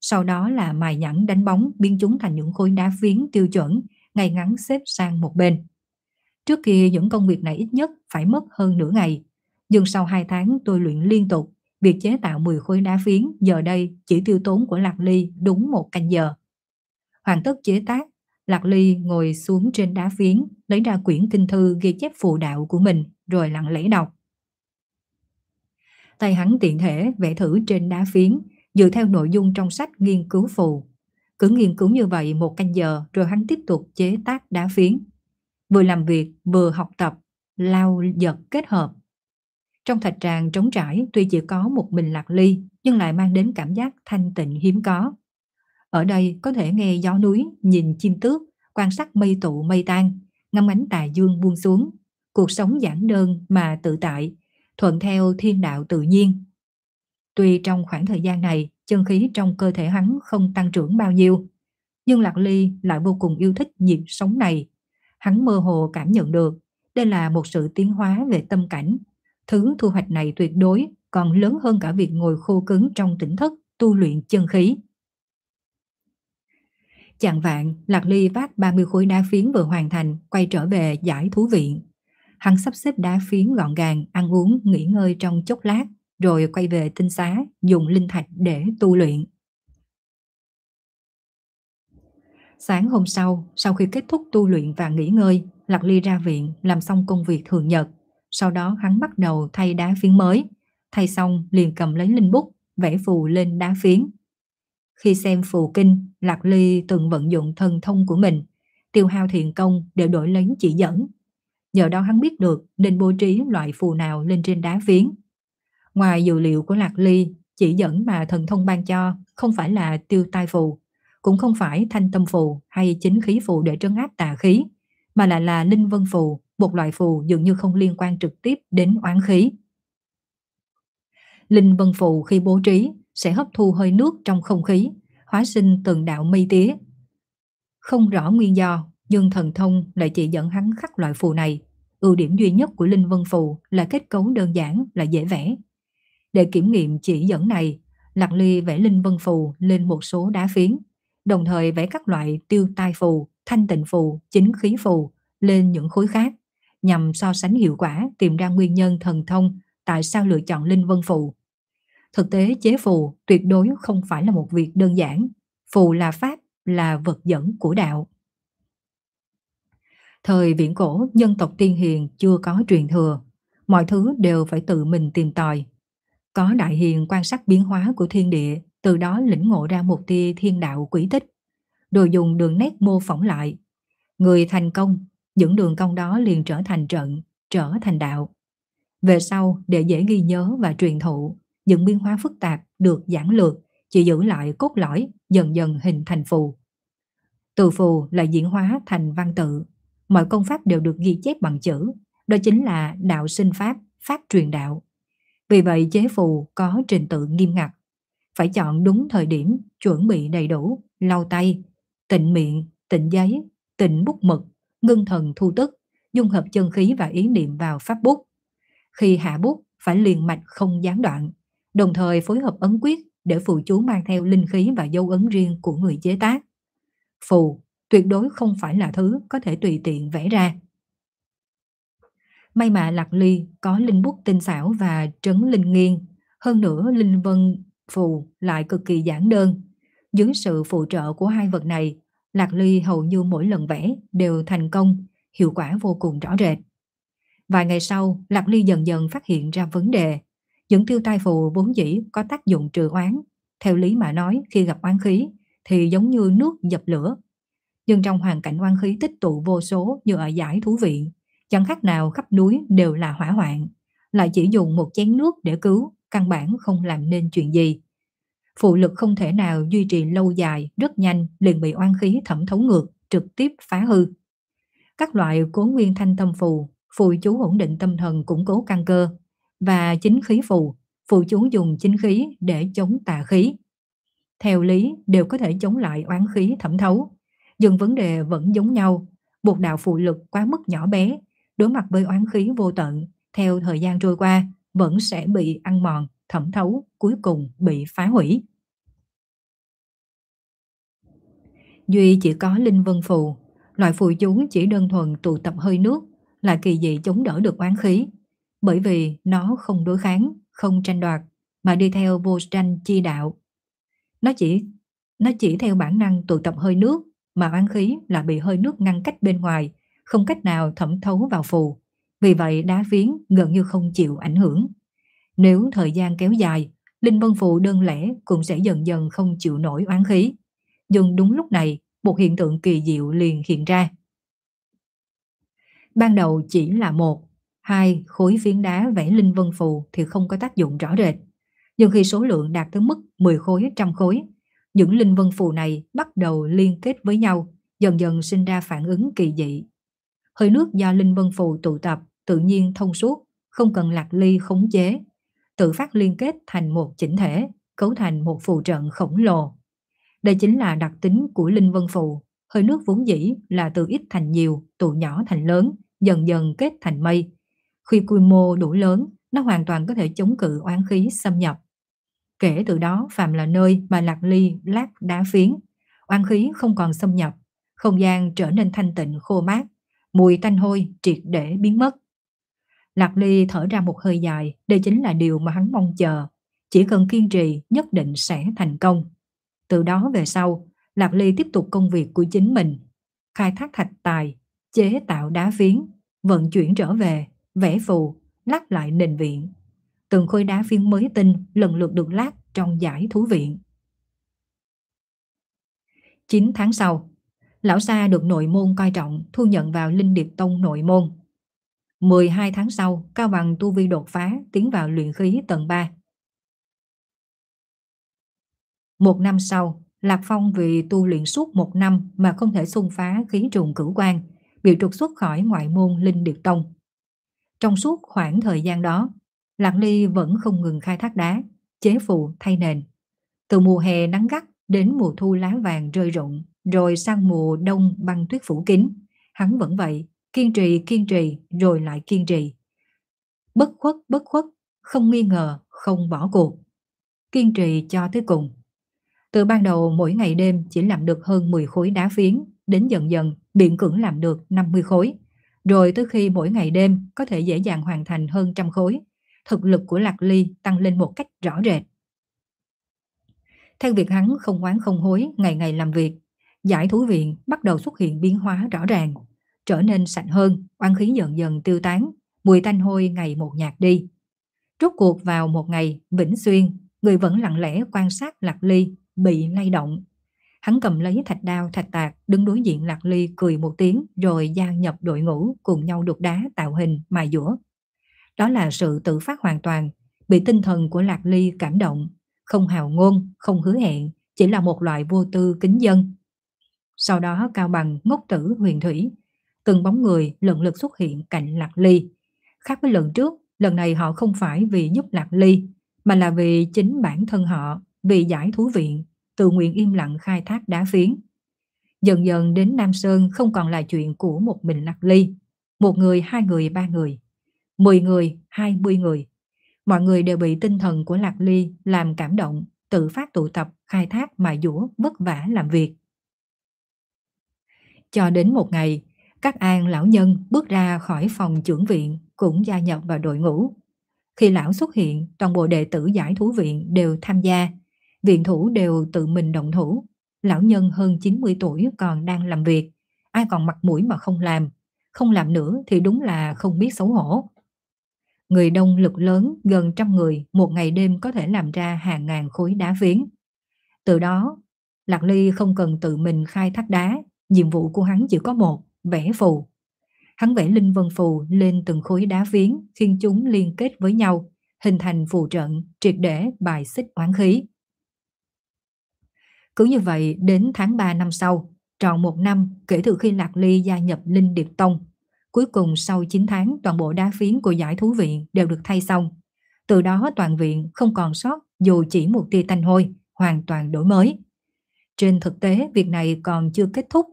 Sau đó là mài nhẵn đánh bóng biến chúng thành những khối đá phiến tiêu chuẩn, ngay ngắn xếp sang một bên. Trước kia những công việc này ít nhất phải mất hơn nửa ngày. Nhưng sau 2 tháng tôi luyện liên tục, việc chế tạo 10 khối đá phiến giờ đây chỉ tiêu tốn của Lạc Ly đúng một canh giờ. Hoàn tất chế tác, Lạc Ly ngồi xuống trên đá phiến, lấy ra quyển kinh thư ghi chép phù đạo của mình, rồi lặng lẽ đọc. Tay hắn tiện thể vẽ thử trên đá phiến, dựa theo nội dung trong sách nghiên cứu phù. Cứ nghiên cứu như vậy một canh giờ rồi hắn tiếp tục chế tác đá phiến. Vừa làm việc, vừa học tập, lao giật kết hợp. Trong thạch tràng trống trải tuy chỉ có một mình lạc ly nhưng lại mang đến cảm giác thanh tịnh hiếm có. Ở đây có thể nghe gió núi, nhìn chim tước, quan sát mây tụ mây tan, ngắm ánh tà dương buông xuống. Cuộc sống giản đơn mà tự tại, thuận theo thiên đạo tự nhiên. Tuy trong khoảng thời gian này, chân khí trong cơ thể hắn không tăng trưởng bao nhiêu, nhưng Lạc Ly lại vô cùng yêu thích nhịp sống này. Hắn mơ hồ cảm nhận được đây là một sự tiến hóa về tâm cảnh. Thứ thu hoạch này tuyệt đối còn lớn hơn cả việc ngồi khô cứng trong tỉnh thất tu luyện chân khí. Chàng vạn, Lạc Ly vác 30 khối đá phiến vừa hoàn thành, quay trở về giải thú viện. Hắn sắp xếp đá phiến gọn gàng, ăn uống, nghỉ ngơi trong chốc lát, rồi quay về tinh xá, dùng linh thạch để tu luyện. Sáng hôm sau, sau khi kết thúc tu luyện và nghỉ ngơi, Lạc Ly ra viện làm xong công việc thường nhật. Sau đó hắn bắt đầu thay đá phiến mới. Thay xong liền cầm lấy linh bút, vẽ phù lên đá phiến. Khi xem phù kinh, Lạc Ly từng vận dụng thần thông của mình, tiêu hao thiện công đều đổi lấy chỉ dẫn. Nhờ đó hắn biết được nên bố trí loại phù nào lên trên đá phiến. Ngoài dữ liệu của Lạc Ly, chỉ dẫn mà thần thông ban cho không phải là tiêu tai phù, cũng không phải thanh tâm phù hay chính khí phù để trấn áp tà khí, mà lại là linh vân phù, một loại phù dường như không liên quan trực tiếp đến oán khí. Linh vân phù khi bố trí sẽ hấp thu hơi nước trong không khí, hóa sinh từng đạo mây tía. Không rõ nguyên do, nhưng thần thông lại chỉ dẫn hắn khắc loại phù này. Ưu điểm duy nhất của Linh Vân Phù là kết cấu đơn giản, là dễ vẽ. Để kiểm nghiệm chỉ dẫn này, Lạc Ly vẽ Linh Vân Phù lên một số đá phiến, đồng thời vẽ các loại tiêu tai phù, thanh tịnh phù, chính khí phù lên những khối khác, nhằm so sánh hiệu quả tìm ra nguyên nhân thần thông tại sao lựa chọn Linh Vân Phù Thực tế chế phù tuyệt đối không phải là một việc đơn giản. Phù là pháp, là vật dẫn của đạo. Thời viễn cổ, dân tộc tiên hiền chưa có truyền thừa. Mọi thứ đều phải tự mình tìm tòi. Có đại hiền quan sát biến hóa của thiên địa, từ đó lĩnh ngộ ra một tia thiên đạo quỷ tích. Rồi dùng đường nét mô phỏng lại. Người thành công, những đường cong đó liền trở thành trận, trở thành đạo. Về sau, để dễ ghi nhớ và truyền thụ, những biên hóa phức tạp được giảng lược, chỉ giữ lại cốt lõi, dần dần hình thành phù. Từ phù là diễn hóa thành văn tự. Mọi công pháp đều được ghi chép bằng chữ, đó chính là đạo sinh pháp, pháp truyền đạo. Vì vậy chế phù có trình tự nghiêm ngặt, phải chọn đúng thời điểm, chuẩn bị đầy đủ, lau tay, tịnh miệng, tịnh giấy, tịnh bút mực, ngưng thần thu tức, dung hợp chân khí và ý niệm vào pháp bút. Khi hạ bút phải liền mạch không gián đoạn, đồng thời phối hợp ấn quyết để phù chú mang theo linh khí và dấu ấn riêng của người chế tác. Phù tuyệt đối không phải là thứ có thể tùy tiện vẽ ra. May mà Lạc Ly có linh bút tinh xảo và trấn linh nghiêng, hơn nữa linh vân phù lại cực kỳ giản đơn. Dưới sự phụ trợ của hai vật này, Lạc Ly hầu như mỗi lần vẽ đều thành công, hiệu quả vô cùng rõ rệt. Vài ngày sau, Lạc Ly dần dần phát hiện ra vấn đề. Những tiêu tai phù vốn dĩ có tác dụng trừ oán. Theo lý mà nói, khi gặp oán khí thì giống như nước dập lửa. Nhưng trong hoàn cảnh oán khí tích tụ vô số như ở giải thú vị, chẳng khác nào khắp núi đều là hỏa hoạn. Lại chỉ dùng một chén nước để cứu, căn bản không làm nên chuyện gì. Phụ lực không thể nào duy trì lâu dài, rất nhanh liền bị oan khí thẩm thấu ngược, trực tiếp phá hư. Các loại cố nguyên thanh tâm phù, phù chú ổn định tâm thần củng cố căn cơ, và chính khí phù, phù chú dùng chính khí để chống tà khí. Theo lý đều có thể chống lại oán khí thẩm thấu, nhưng vấn đề vẫn giống nhau. Một đạo phụ lực quá mức nhỏ bé, đối mặt với oán khí vô tận, theo thời gian trôi qua, vẫn sẽ bị ăn mòn, thẩm thấu, cuối cùng bị phá hủy. Duy chỉ có linh vân phù, loại phù chú chỉ đơn thuần tụ tập hơi nước, là kỳ dị chống đỡ được oán khí, bởi vì nó không đối kháng, không tranh đoạt, mà đi theo vô tranh chi đạo. Nó chỉ nó chỉ theo bản năng tụ tập hơi nước, mà oán khí là bị hơi nước ngăn cách bên ngoài, không cách nào thẩm thấu vào phù. Vì vậy đá phiến gần như không chịu ảnh hưởng. Nếu thời gian kéo dài, Linh Vân Phù đơn lẻ cũng sẽ dần dần không chịu nổi oán khí. Nhưng đúng lúc này, một hiện tượng kỳ diệu liền hiện ra. Ban đầu chỉ là một, hai khối phiến đá vẽ Linh Vân Phù thì không có tác dụng rõ rệt. Nhưng khi số lượng đạt tới mức 10 khối, trăm khối, những Linh Vân Phù này bắt đầu liên kết với nhau, dần dần sinh ra phản ứng kỳ dị. Hơi nước do Linh Vân Phù tụ tập tự nhiên thông suốt, không cần lạc ly khống chế, tự phát liên kết thành một chỉnh thể, cấu thành một phù trận khổng lồ. Đây chính là đặc tính của Linh Vân Phù, hơi nước vốn dĩ là từ ít thành nhiều, tụ nhỏ thành lớn, dần dần kết thành mây. Khi quy mô đủ lớn, nó hoàn toàn có thể chống cự oán khí xâm nhập. Kể từ đó, phạm là nơi mà lạc ly lát đá phiến, oán khí không còn xâm nhập, không gian trở nên thanh tịnh khô mát, mùi tanh hôi triệt để biến mất. Lạc Ly thở ra một hơi dài, đây chính là điều mà hắn mong chờ. Chỉ cần kiên trì, nhất định sẽ thành công. Từ đó về sau, Lạc Ly tiếp tục công việc của chính mình, khai thác thạch tài, chế tạo đá phiến, vận chuyển trở về, vẽ phù, lát lại nền viện. Từng khối đá phiến mới tinh lần lượt được lát trong giải thú viện. 9 tháng sau, Lão Sa được nội môn coi trọng thu nhận vào Linh Điệp Tông nội môn. 12 tháng sau, Cao Bằng tu vi đột phá tiến vào luyện khí tầng 3. Một năm sau, Lạc Phong vì tu luyện suốt một năm mà không thể xung phá khí trùng cửu quan, bị trục xuất khỏi ngoại môn Linh Điệt Tông. Trong suốt khoảng thời gian đó, Lạc Ly vẫn không ngừng khai thác đá, chế phụ thay nền. Từ mùa hè nắng gắt đến mùa thu lá vàng rơi rụng, rồi sang mùa đông băng tuyết phủ kín, hắn vẫn vậy, kiên trì kiên trì rồi lại kiên trì. Bất khuất bất khuất, không nghi ngờ, không bỏ cuộc. Kiên trì cho tới cùng. Từ ban đầu mỗi ngày đêm chỉ làm được hơn 10 khối đá phiến, đến dần dần biện cưỡng làm được 50 khối. Rồi tới khi mỗi ngày đêm có thể dễ dàng hoàn thành hơn trăm khối, thực lực của Lạc Ly tăng lên một cách rõ rệt. Theo việc hắn không oán không hối ngày ngày làm việc, giải thú viện bắt đầu xuất hiện biến hóa rõ ràng, trở nên sạch hơn, oan khí dần dần tiêu tán, mùi tanh hôi ngày một nhạt đi. Rốt cuộc vào một ngày, Vĩnh Xuyên, người vẫn lặng lẽ quan sát Lạc Ly bị lay động. Hắn cầm lấy thạch đao thạch tạc, đứng đối diện Lạc Ly cười một tiếng rồi gia nhập đội ngũ cùng nhau đục đá tạo hình mài dũa. Đó là sự tự phát hoàn toàn, bị tinh thần của Lạc Ly cảm động, không hào ngôn, không hứa hẹn, chỉ là một loại vô tư kính dân. Sau đó Cao Bằng, Ngốc Tử, Huyền Thủy, từng bóng người lần lượt xuất hiện cạnh Lạc Ly. Khác với lần trước, lần này họ không phải vì giúp Lạc Ly, mà là vì chính bản thân họ, vì giải thú viện, tự nguyện im lặng khai thác đá phiến. Dần dần đến Nam Sơn không còn là chuyện của một mình Lạc Ly. Một người, hai người, ba người. Mười người, hai mươi người. Mọi người đều bị tinh thần của Lạc Ly làm cảm động, tự phát tụ tập, khai thác mà dũa, vất vả làm việc. Cho đến một ngày, các an lão nhân bước ra khỏi phòng trưởng viện cũng gia nhập vào đội ngũ. Khi lão xuất hiện, toàn bộ đệ tử giải thú viện đều tham gia. Viện thủ đều tự mình động thủ. Lão nhân hơn 90 tuổi còn đang làm việc. Ai còn mặt mũi mà không làm. Không làm nữa thì đúng là không biết xấu hổ. Người đông lực lớn gần trăm người một ngày đêm có thể làm ra hàng ngàn khối đá phiến. Từ đó, Lạc Ly không cần tự mình khai thác đá, nhiệm vụ của hắn chỉ có một, vẽ phù. Hắn vẽ linh vân phù lên từng khối đá phiến khiến chúng liên kết với nhau, hình thành phù trận, triệt để bài xích oán khí. Cứ như vậy, đến tháng 3 năm sau, tròn một năm kể từ khi Lạc Ly gia nhập Linh Điệp Tông, Cuối cùng sau 9 tháng toàn bộ đá phiến của giải thú viện đều được thay xong. Từ đó toàn viện không còn sót dù chỉ một tia tanh hôi, hoàn toàn đổi mới. Trên thực tế việc này còn chưa kết thúc,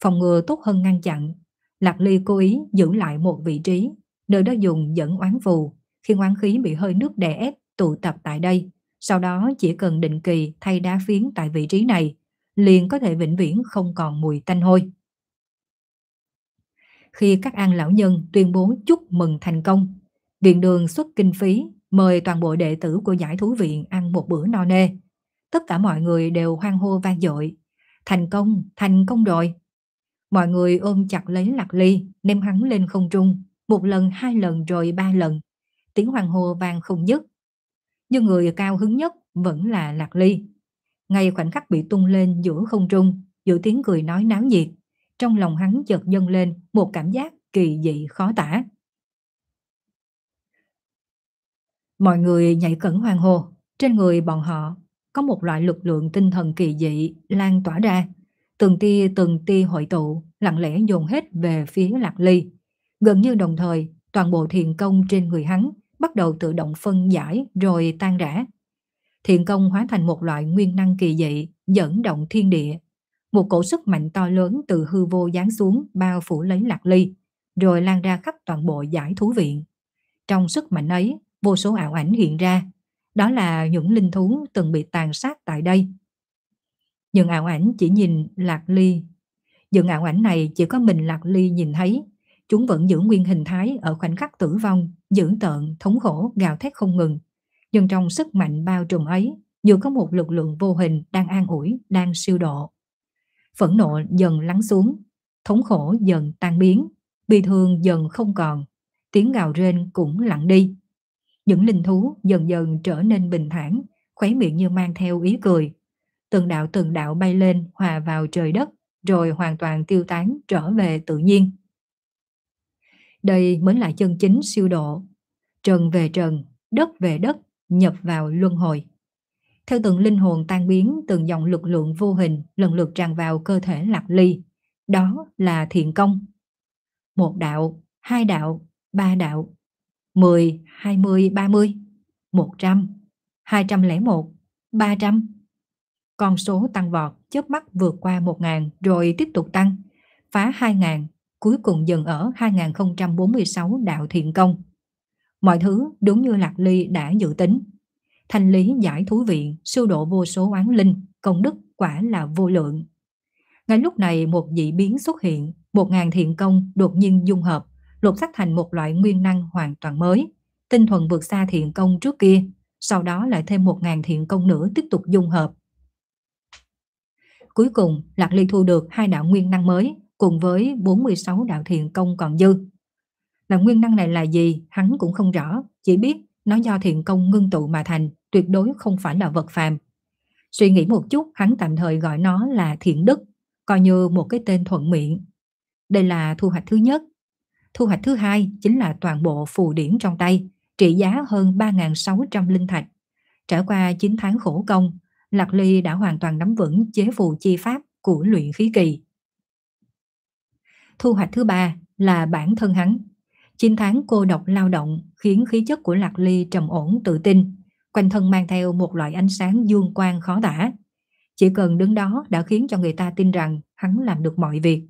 phòng ngừa tốt hơn ngăn chặn. Lạc Ly cố ý giữ lại một vị trí, nơi đó dùng dẫn oán phù, khi oán khí bị hơi nước đè ép tụ tập tại đây. Sau đó chỉ cần định kỳ thay đá phiến tại vị trí này, liền có thể vĩnh viễn không còn mùi tanh hôi khi các an lão nhân tuyên bố chúc mừng thành công. Viện đường xuất kinh phí mời toàn bộ đệ tử của giải thú viện ăn một bữa no nê. Tất cả mọi người đều hoan hô vang dội. Thành công, thành công rồi. Mọi người ôm chặt lấy lạc ly, ném hắn lên không trung, một lần, hai lần rồi ba lần. Tiếng hoàng hồ vang không dứt. Nhưng người cao hứng nhất vẫn là lạc ly. Ngay khoảnh khắc bị tung lên giữa không trung, giữa tiếng cười nói náo nhiệt, trong lòng hắn chợt dâng lên một cảm giác kỳ dị khó tả. Mọi người nhảy cẩn hoàng hồ, trên người bọn họ có một loại lực lượng tinh thần kỳ dị lan tỏa ra, từng tia từng tia hội tụ, lặng lẽ dồn hết về phía Lạc Ly. Gần như đồng thời, toàn bộ thiền công trên người hắn bắt đầu tự động phân giải rồi tan rã. Thiền công hóa thành một loại nguyên năng kỳ dị, dẫn động thiên địa, một cổ sức mạnh to lớn từ hư vô giáng xuống bao phủ lấy lạc ly, rồi lan ra khắp toàn bộ giải thú viện. Trong sức mạnh ấy, vô số ảo ảnh hiện ra, đó là những linh thú từng bị tàn sát tại đây. Nhưng ảo ảnh chỉ nhìn lạc ly. Dựng ảo ảnh này chỉ có mình lạc ly nhìn thấy. Chúng vẫn giữ nguyên hình thái ở khoảnh khắc tử vong, dữ tợn, thống khổ, gào thét không ngừng. Nhưng trong sức mạnh bao trùm ấy, dù có một lực lượng vô hình đang an ủi, đang siêu độ. Phẫn nộ dần lắng xuống, thống khổ dần tan biến, bi thương dần không còn, tiếng gào rên cũng lặng đi. Những linh thú dần dần trở nên bình thản, khóe miệng như mang theo ý cười. Từng đạo từng đạo bay lên hòa vào trời đất, rồi hoàn toàn tiêu tán trở về tự nhiên. Đây mới là chân chính siêu độ. Trần về trần, đất về đất, nhập vào luân hồi. Theo từng linh hồn tan biến, từng dòng lực lượng vô hình lần lượt tràn vào cơ thể lạc ly. Đó là thiện công. Một đạo, hai đạo, ba đạo, mười, hai mươi, ba mươi, một trăm, hai trăm lẻ một, ba trăm. Con số tăng vọt, chớp mắt vượt qua một ngàn rồi tiếp tục tăng, phá hai ngàn, cuối cùng dừng ở 2046 đạo thiện công. Mọi thứ đúng như Lạc Ly đã dự tính thanh lý giải thú viện, siêu độ vô số oán linh, công đức quả là vô lượng. Ngay lúc này một dị biến xuất hiện, một ngàn thiện công đột nhiên dung hợp, lột xác thành một loại nguyên năng hoàn toàn mới. Tinh thuần vượt xa thiện công trước kia, sau đó lại thêm một ngàn thiện công nữa tiếp tục dung hợp. Cuối cùng, Lạc Ly thu được hai đạo nguyên năng mới cùng với 46 đạo thiền công còn dư. Là nguyên năng này là gì, hắn cũng không rõ, chỉ biết nó do thiền công ngưng tụ mà thành, tuyệt đối không phải là vật phàm. Suy nghĩ một chút, hắn tạm thời gọi nó là thiện đức, coi như một cái tên thuận miệng. Đây là thu hoạch thứ nhất. Thu hoạch thứ hai chính là toàn bộ phù điển trong tay, trị giá hơn 3.600 linh thạch. Trải qua 9 tháng khổ công, Lạc Ly đã hoàn toàn nắm vững chế phù chi pháp của luyện khí kỳ. Thu hoạch thứ ba là bản thân hắn. 9 tháng cô độc lao động khiến khí chất của Lạc Ly trầm ổn tự tin, quanh thân mang theo một loại ánh sáng dương quang khó tả. Chỉ cần đứng đó đã khiến cho người ta tin rằng hắn làm được mọi việc.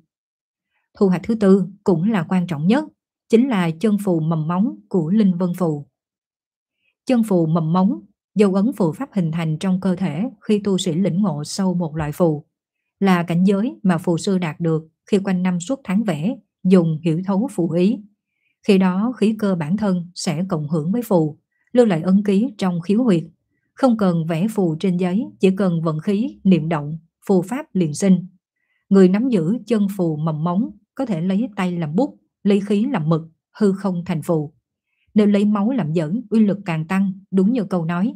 Thu hoạch thứ tư cũng là quan trọng nhất, chính là chân phù mầm móng của Linh Vân Phù. Chân phù mầm móng, dấu ấn phù pháp hình thành trong cơ thể khi tu sĩ lĩnh ngộ sâu một loại phù, là cảnh giới mà phù sư đạt được khi quanh năm suốt tháng vẽ, dùng hiểu thấu phù ý. Khi đó khí cơ bản thân sẽ cộng hưởng với phù, lưu lại ấn ký trong khiếu huyệt. Không cần vẽ phù trên giấy, chỉ cần vận khí, niệm động, phù pháp liền sinh. Người nắm giữ chân phù mầm móng có thể lấy tay làm bút, lấy khí làm mực, hư không thành phù. Nếu lấy máu làm dẫn, uy lực càng tăng, đúng như câu nói.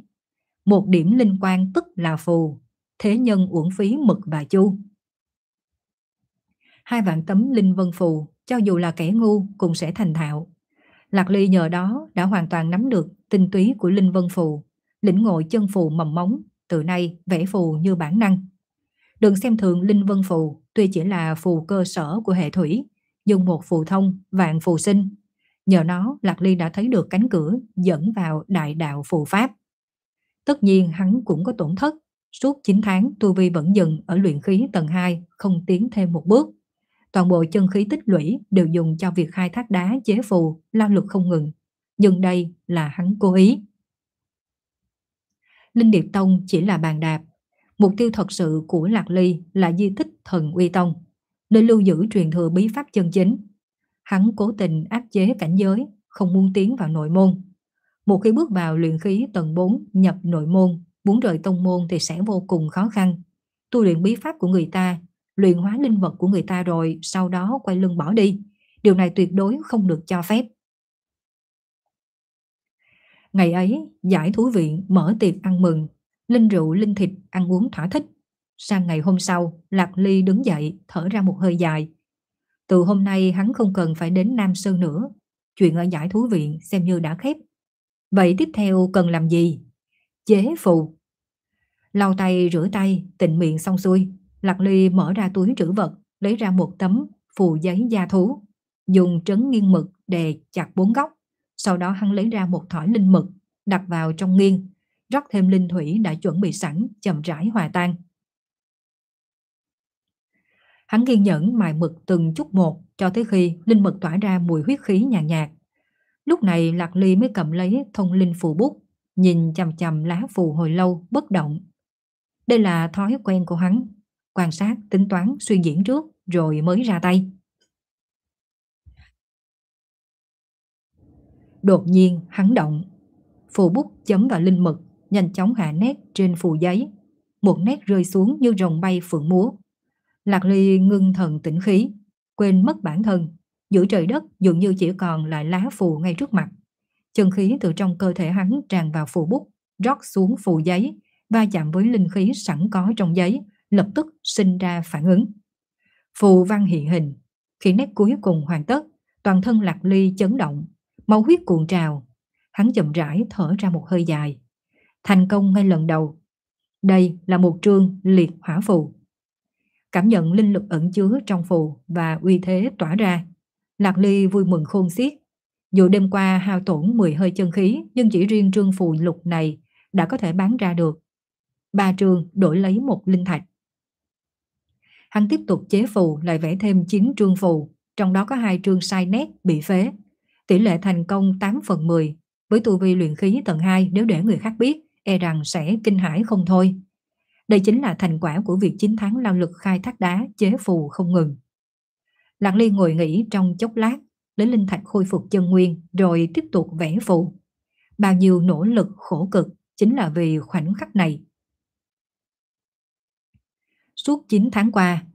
Một điểm linh quan tức là phù, thế nhân uổng phí mực và chu. Hai vạn tấm linh vân phù, cho dù là kẻ ngu cũng sẽ thành thạo. Lạc Ly nhờ đó đã hoàn toàn nắm được tinh túy của linh vân phù, lĩnh ngộ chân phù mầm móng, từ nay vẽ phù như bản năng. Đừng xem thường linh vân phù, tuy chỉ là phù cơ sở của hệ thủy, dùng một phù thông, vạn phù sinh. Nhờ nó, Lạc Ly đã thấy được cánh cửa dẫn vào đại đạo phù pháp. Tất nhiên hắn cũng có tổn thất, suốt 9 tháng tu vi vẫn dừng ở luyện khí tầng 2, không tiến thêm một bước. Toàn bộ chân khí tích lũy đều dùng cho việc khai thác đá chế phù, lao lực không ngừng. Nhưng đây là hắn cố ý. Linh Điệp Tông chỉ là bàn đạp. Mục tiêu thật sự của Lạc Ly là di tích thần uy tông, nơi lưu giữ truyền thừa bí pháp chân chính. Hắn cố tình áp chế cảnh giới, không muốn tiến vào nội môn. Một khi bước vào luyện khí tầng 4 nhập nội môn, muốn rời tông môn thì sẽ vô cùng khó khăn. Tu luyện bí pháp của người ta, luyện hóa linh vật của người ta rồi, sau đó quay lưng bỏ đi. Điều này tuyệt đối không được cho phép. Ngày ấy, giải thú viện mở tiệc ăn mừng, linh rượu linh thịt ăn uống thỏa thích. Sang ngày hôm sau, Lạc Ly đứng dậy, thở ra một hơi dài. Từ hôm nay hắn không cần phải đến Nam Sơn nữa. Chuyện ở giải thú viện xem như đã khép. Vậy tiếp theo cần làm gì? Chế phù. Lau tay rửa tay, tịnh miệng xong xuôi. Lạc Ly mở ra túi trữ vật, lấy ra một tấm phù giấy da thú. Dùng trấn nghiêng mực đè chặt bốn góc. Sau đó hắn lấy ra một thỏi linh mực, đặt vào trong nghiêng, rót thêm linh thủy đã chuẩn bị sẵn, chậm rãi hòa tan. Hắn kiên nhẫn mài mực từng chút một cho tới khi linh mực tỏa ra mùi huyết khí nhàn nhạt, nhạt. Lúc này Lạc Ly mới cầm lấy thông linh phù bút, nhìn chầm chầm lá phù hồi lâu bất động. Đây là thói quen của hắn, quan sát, tính toán, suy diễn trước rồi mới ra tay. Đột nhiên hắn động, phù bút chấm vào linh mực, nhanh chóng hạ nét trên phù giấy. Một nét rơi xuống như rồng bay phượng múa. Lạc Ly ngưng thần tĩnh khí, quên mất bản thân, giữa trời đất dường như chỉ còn lại lá phù ngay trước mặt. Chân khí từ trong cơ thể hắn tràn vào phù bút, rót xuống phù giấy, va chạm với linh khí sẵn có trong giấy, lập tức sinh ra phản ứng. Phù văn hiện hình, khi nét cuối cùng hoàn tất, toàn thân Lạc Ly chấn động, máu huyết cuộn trào. Hắn chậm rãi thở ra một hơi dài. Thành công ngay lần đầu. Đây là một trương liệt hỏa phù. Cảm nhận linh lực ẩn chứa trong phù và uy thế tỏa ra. Lạc Ly vui mừng khôn xiết. Dù đêm qua hao tổn 10 hơi chân khí, nhưng chỉ riêng trương phù lục này đã có thể bán ra được. Ba trương đổi lấy một linh thạch. Hắn tiếp tục chế phù lại vẽ thêm 9 trương phù, trong đó có hai trương sai nét bị phế. Tỷ lệ thành công 8 phần 10, với tu vi luyện khí tầng 2 nếu để người khác biết, e rằng sẽ kinh hãi không thôi. Đây chính là thành quả của việc 9 tháng lao lực khai thác đá chế phù không ngừng. Lạc Ly ngồi nghỉ trong chốc lát, lấy linh thạch khôi phục chân nguyên rồi tiếp tục vẽ phù. Bao nhiêu nỗ lực khổ cực chính là vì khoảnh khắc này. Suốt 9 tháng qua,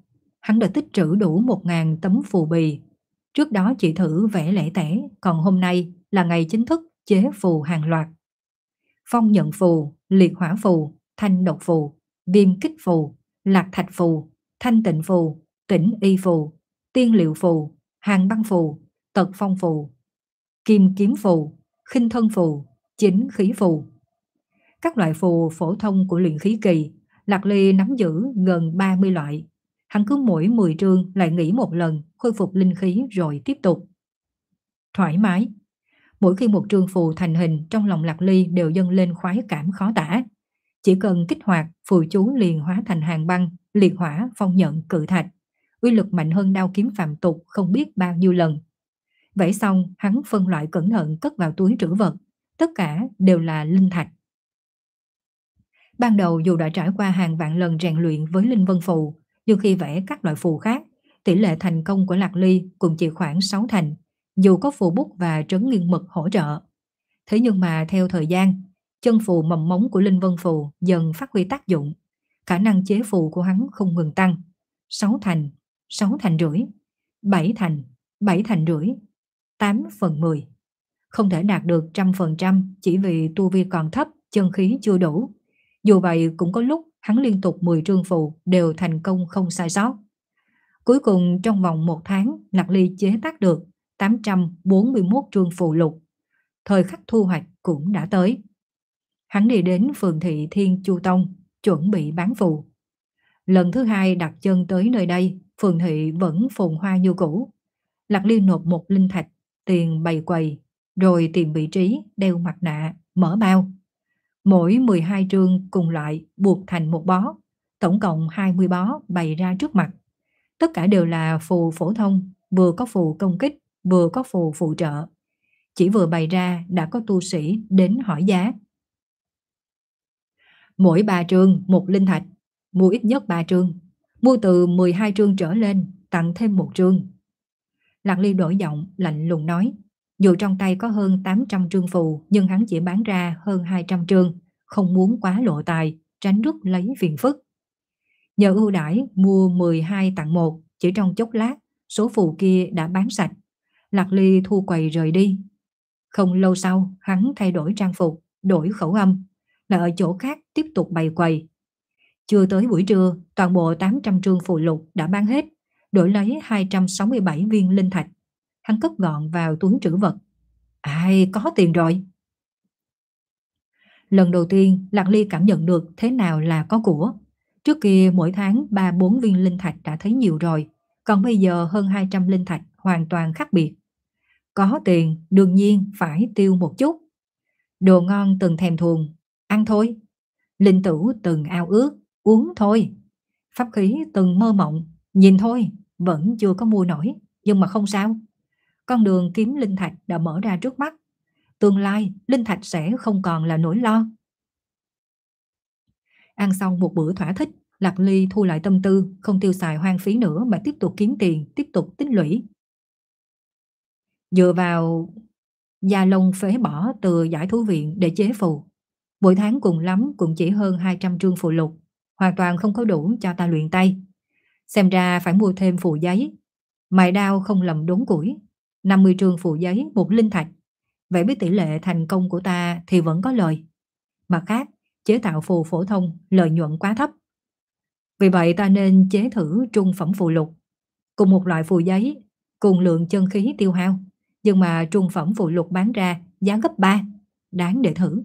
hắn đã tích trữ đủ 1.000 tấm phù bì. Trước đó chỉ thử vẽ lẻ tẻ, còn hôm nay là ngày chính thức chế phù hàng loạt. Phong nhận phù, liệt hỏa phù, thanh độc phù, viêm kích phù, lạc thạch phù, thanh tịnh phù, tỉnh y phù, tiên liệu phù, hàng băng phù, tật phong phù, kim kiếm phù, khinh thân phù, chính khí phù. Các loại phù phổ thông của luyện khí kỳ, Lạc Ly nắm giữ gần 30 loại. Hắn cứ mỗi 10 trương lại nghỉ một lần, khôi phục linh khí rồi tiếp tục. Thoải mái. Mỗi khi một trương phù thành hình trong lòng Lạc Ly đều dâng lên khoái cảm khó tả. Chỉ cần kích hoạt, phù chú liền hóa thành hàng băng, liệt hỏa, phong nhận, cự thạch. Uy lực mạnh hơn đao kiếm phạm tục không biết bao nhiêu lần. Vẽ xong, hắn phân loại cẩn thận cất vào túi trữ vật. Tất cả đều là linh thạch. Ban đầu dù đã trải qua hàng vạn lần rèn luyện với linh vân phù, nhưng khi vẽ các loại phù khác, tỷ lệ thành công của Lạc Ly cũng chỉ khoảng 6 thành, dù có phù bút và trấn nghiên mực hỗ trợ. Thế nhưng mà theo thời gian, chân phù mầm móng của Linh Vân Phù dần phát huy tác dụng. Khả năng chế phù của hắn không ngừng tăng. 6 thành, 6 thành rưỡi, 7 thành, 7 thành rưỡi, 8 phần 10. Không thể đạt được trăm phần trăm chỉ vì tu vi còn thấp, chân khí chưa đủ. Dù vậy cũng có lúc hắn liên tục 10 trương phù đều thành công không sai sót. Cuối cùng trong vòng một tháng, Lạc Ly chế tác được 841 trương phù lục. Thời khắc thu hoạch cũng đã tới. Hắn đi đến phường thị Thiên Chu Tông, chuẩn bị bán phù. Lần thứ hai đặt chân tới nơi đây, phường thị vẫn phồn hoa như cũ. Lạc Liên nộp một linh thạch, tiền bày quầy, rồi tìm vị trí, đeo mặt nạ, mở bao. Mỗi 12 trương cùng loại buộc thành một bó, tổng cộng 20 bó bày ra trước mặt. Tất cả đều là phù phổ thông, vừa có phù công kích, vừa có phù phụ trợ. Chỉ vừa bày ra đã có tu sĩ đến hỏi giá. Mỗi 3 trương một linh thạch, mua ít nhất ba trương. Mua từ 12 trương trở lên, tặng thêm một trương. Lạc Ly đổi giọng, lạnh lùng nói. Dù trong tay có hơn 800 trương phù, nhưng hắn chỉ bán ra hơn 200 trương, không muốn quá lộ tài, tránh rút lấy phiền phức. Nhờ ưu đãi mua 12 tặng một, chỉ trong chốc lát, số phù kia đã bán sạch. Lạc Ly thu quầy rời đi. Không lâu sau, hắn thay đổi trang phục, đổi khẩu âm, là ở chỗ khác tiếp tục bày quầy. Chưa tới buổi trưa, toàn bộ 800 trương phụ lục đã bán hết, đổi lấy 267 viên linh thạch. Hắn cất gọn vào túi trữ vật. Ai, có tiền rồi. Lần đầu tiên, Lạc Ly cảm nhận được thế nào là có của. Trước kia mỗi tháng 3-4 viên linh thạch đã thấy nhiều rồi, còn bây giờ hơn 200 linh thạch hoàn toàn khác biệt. Có tiền, đương nhiên phải tiêu một chút. Đồ ngon từng thèm thuồng, ăn thôi. Linh tử từng ao ước, uống thôi. Pháp khí từng mơ mộng, nhìn thôi, vẫn chưa có mua nổi, nhưng mà không sao. Con đường kiếm linh thạch đã mở ra trước mắt. Tương lai, linh thạch sẽ không còn là nỗi lo. Ăn xong một bữa thỏa thích, Lạc Ly thu lại tâm tư, không tiêu xài hoang phí nữa mà tiếp tục kiếm tiền, tiếp tục tích lũy. Dựa vào gia lông phế bỏ từ giải thú viện để chế phù. Mỗi tháng cùng lắm cũng chỉ hơn 200 trương phụ lục, hoàn toàn không có đủ cho ta luyện tay. Xem ra phải mua thêm phụ giấy. Mài đao không lầm đốn củi. 50 trương phụ giấy, một linh thạch. Vậy biết tỷ lệ thành công của ta thì vẫn có lời. Mặt khác, chế tạo phù phổ thông lợi nhuận quá thấp. Vì vậy ta nên chế thử trung phẩm phụ lục. Cùng một loại phù giấy, cùng lượng chân khí tiêu hao. Nhưng mà trung phẩm phụ lục bán ra giá gấp 3, đáng để thử.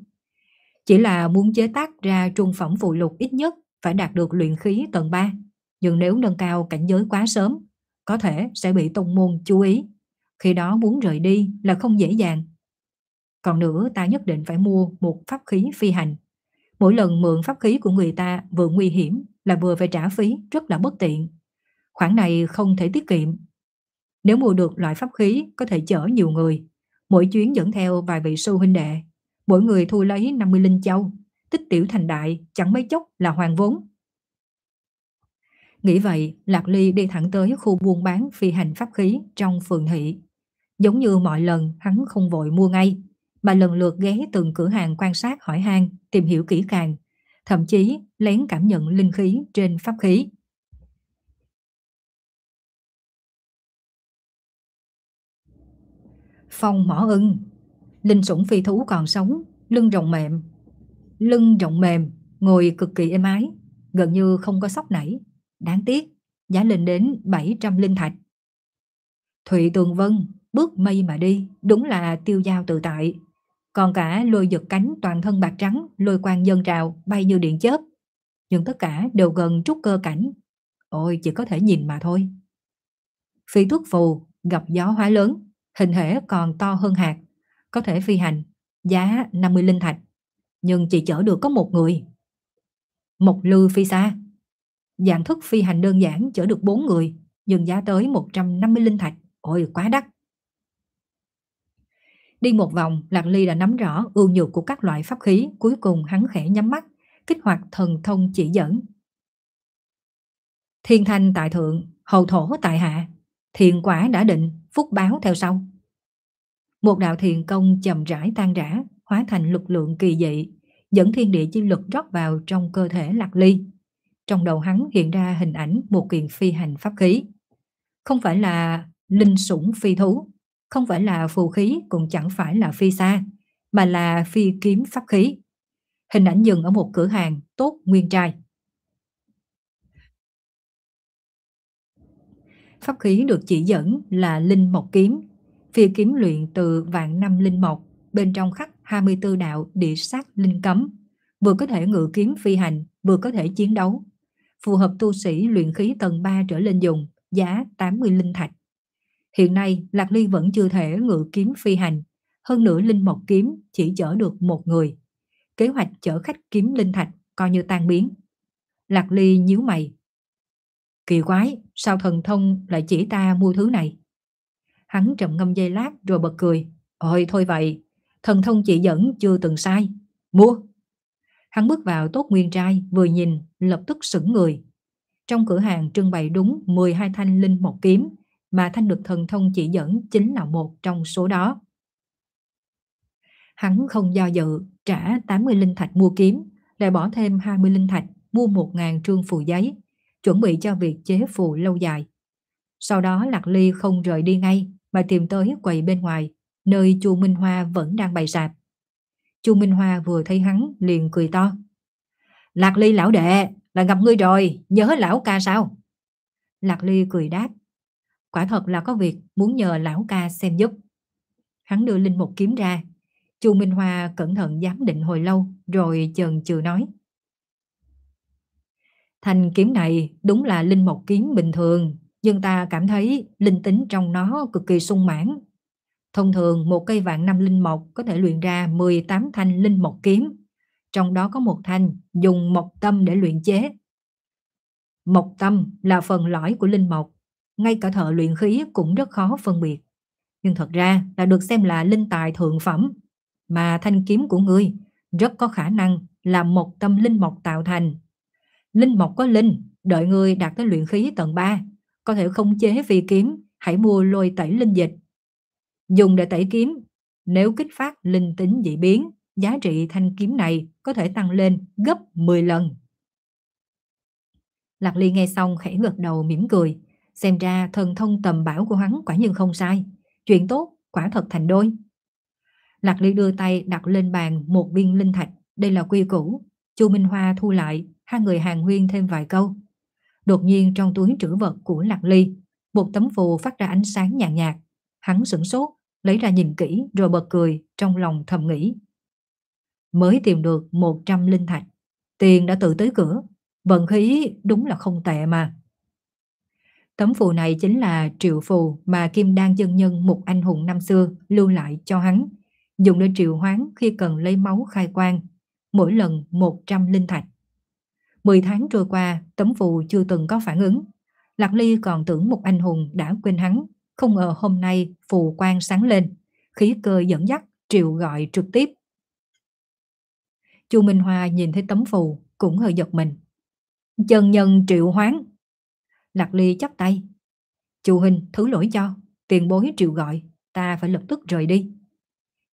Chỉ là muốn chế tác ra trung phẩm phụ lục ít nhất phải đạt được luyện khí tầng 3. Nhưng nếu nâng cao cảnh giới quá sớm, có thể sẽ bị tông môn chú ý. Khi đó muốn rời đi là không dễ dàng. Còn nữa ta nhất định phải mua một pháp khí phi hành. Mỗi lần mượn pháp khí của người ta vừa nguy hiểm là vừa phải trả phí rất là bất tiện. Khoản này không thể tiết kiệm. Nếu mua được loại pháp khí có thể chở nhiều người, mỗi chuyến dẫn theo vài vị sư huynh đệ, mỗi người thu lấy 50 linh châu, tích tiểu thành đại, chẳng mấy chốc là hoàn vốn. Nghĩ vậy, Lạc Ly đi thẳng tới khu buôn bán phi hành pháp khí trong phường thị. Giống như mọi lần, hắn không vội mua ngay, mà lần lượt ghé từng cửa hàng quan sát hỏi han, tìm hiểu kỹ càng, thậm chí lén cảm nhận linh khí trên pháp khí. Phong mỏ ưng Linh sủng phi thú còn sống, lưng rộng mềm. Lưng rộng mềm, ngồi cực kỳ êm ái, gần như không có sóc nảy. Đáng tiếc, giá lên đến 700 linh thạch. Thụy Tường Vân bước mây mà đi, đúng là tiêu giao tự tại. Còn cả lôi giật cánh toàn thân bạc trắng, lôi quang dân trào, bay như điện chớp. Nhưng tất cả đều gần trúc cơ cảnh. Ôi, chỉ có thể nhìn mà thôi. Phi thuốc phù, gặp gió hóa lớn, hình thể còn to hơn hạt, có thể phi hành, giá 50 linh thạch, nhưng chỉ chở được có một người. Một lư phi xa. Dạng thức phi hành đơn giản chở được 4 người, nhưng giá tới 150 linh thạch. Ôi, quá đắt. Đi một vòng, Lạc Ly đã nắm rõ ưu nhược của các loại pháp khí, cuối cùng hắn khẽ nhắm mắt, kích hoạt thần thông chỉ dẫn. Thiên thanh tại thượng, hầu thổ tại hạ, thiện quả đã định, phúc báo theo sau. Một đạo thiền công chậm rãi tan rã, hóa thành lực lượng kỳ dị, dẫn thiên địa chi lực rót vào trong cơ thể Lạc Ly. Trong đầu hắn hiện ra hình ảnh một kiện phi hành pháp khí. Không phải là linh sủng phi thú, không phải là phù khí cũng chẳng phải là phi xa, mà là phi kiếm pháp khí. Hình ảnh dừng ở một cửa hàng tốt nguyên trai. Pháp khí được chỉ dẫn là linh mộc kiếm, phi kiếm luyện từ vạn năm linh mộc, bên trong khắc 24 đạo địa sát linh cấm, vừa có thể ngự kiếm phi hành, vừa có thể chiến đấu. Phù hợp tu sĩ luyện khí tầng 3 trở lên dùng, giá 80 linh thạch. Hiện nay, Lạc Ly vẫn chưa thể ngự kiếm phi hành, hơn nữa linh mộc kiếm chỉ chở được một người. Kế hoạch chở khách kiếm linh thạch coi như tan biến. Lạc Ly nhíu mày. Kỳ quái, sao thần thông lại chỉ ta mua thứ này? Hắn trầm ngâm giây lát rồi bật cười. Ôi thôi vậy, thần thông chỉ dẫn chưa từng sai. Mua! Hắn bước vào tốt nguyên trai, vừa nhìn, lập tức sững người. Trong cửa hàng trưng bày đúng 12 thanh linh một kiếm, mà thanh được thần thông chỉ dẫn chính là một trong số đó. Hắn không do dự, trả 80 linh thạch mua kiếm, lại bỏ thêm 20 linh thạch mua 1.000 trương phù giấy, chuẩn bị cho việc chế phù lâu dài. Sau đó Lạc Ly không rời đi ngay, mà tìm tới quầy bên ngoài, nơi chu Minh Hoa vẫn đang bày sạp. chu Minh Hoa vừa thấy hắn liền cười to. Lạc Ly lão đệ, là gặp ngươi rồi, nhớ lão ca sao? Lạc Ly cười đáp. Quả thật là có việc muốn nhờ lão ca xem giúp. Hắn đưa Linh một kiếm ra. chu Minh Hoa cẩn thận giám định hồi lâu rồi chần chừ nói. Thành kiếm này đúng là linh một kiếm bình thường, nhưng ta cảm thấy linh tính trong nó cực kỳ sung mãn. Thông thường một cây vạn năm linh mộc có thể luyện ra 18 thanh linh mộc kiếm, trong đó có một thanh dùng mộc tâm để luyện chế. Mộc tâm là phần lõi của linh mộc, ngay cả thợ luyện khí cũng rất khó phân biệt. Nhưng thật ra là được xem là linh tài thượng phẩm, mà thanh kiếm của ngươi rất có khả năng là một tâm linh mộc tạo thành. Linh mộc có linh, đợi ngươi đạt tới luyện khí tầng 3, có thể không chế phi kiếm, hãy mua lôi tẩy linh dịch. Dùng để tẩy kiếm, nếu kích phát linh tính dị biến, giá trị thanh kiếm này có thể tăng lên gấp 10 lần. Lạc Ly nghe xong khẽ gật đầu mỉm cười, xem ra thần thông tầm bảo của hắn quả nhiên không sai, chuyện tốt quả thật thành đôi. Lạc Ly đưa tay đặt lên bàn một viên linh thạch, đây là quy củ. Chu Minh Hoa thu lại, hai người hàng huyên thêm vài câu. Đột nhiên trong túi trữ vật của Lạc Ly, một tấm phù phát ra ánh sáng nhàn nhạt, nhạt. Hắn sửng sốt, lấy ra nhìn kỹ rồi bật cười, trong lòng thầm nghĩ. Mới tìm được 100 linh thạch, tiền đã tự tới cửa, vận khí đúng là không tệ mà. Tấm phù này chính là triệu phù mà Kim Đan chân nhân một anh hùng năm xưa lưu lại cho hắn, dùng để triệu hoán khi cần lấy máu khai quang, mỗi lần 100 linh thạch. 10 tháng trôi qua, tấm phù chưa từng có phản ứng. Lạc Ly còn tưởng một anh hùng đã quên hắn, không ngờ hôm nay phù quang sáng lên, khí cơ dẫn dắt, triệu gọi trực tiếp. Chu Minh Hoa nhìn thấy tấm phù, cũng hơi giật mình. Chân nhân triệu hoán. Lạc Ly chắp tay. Chu Huynh thứ lỗi cho, tiền bối triệu gọi, ta phải lập tức rời đi.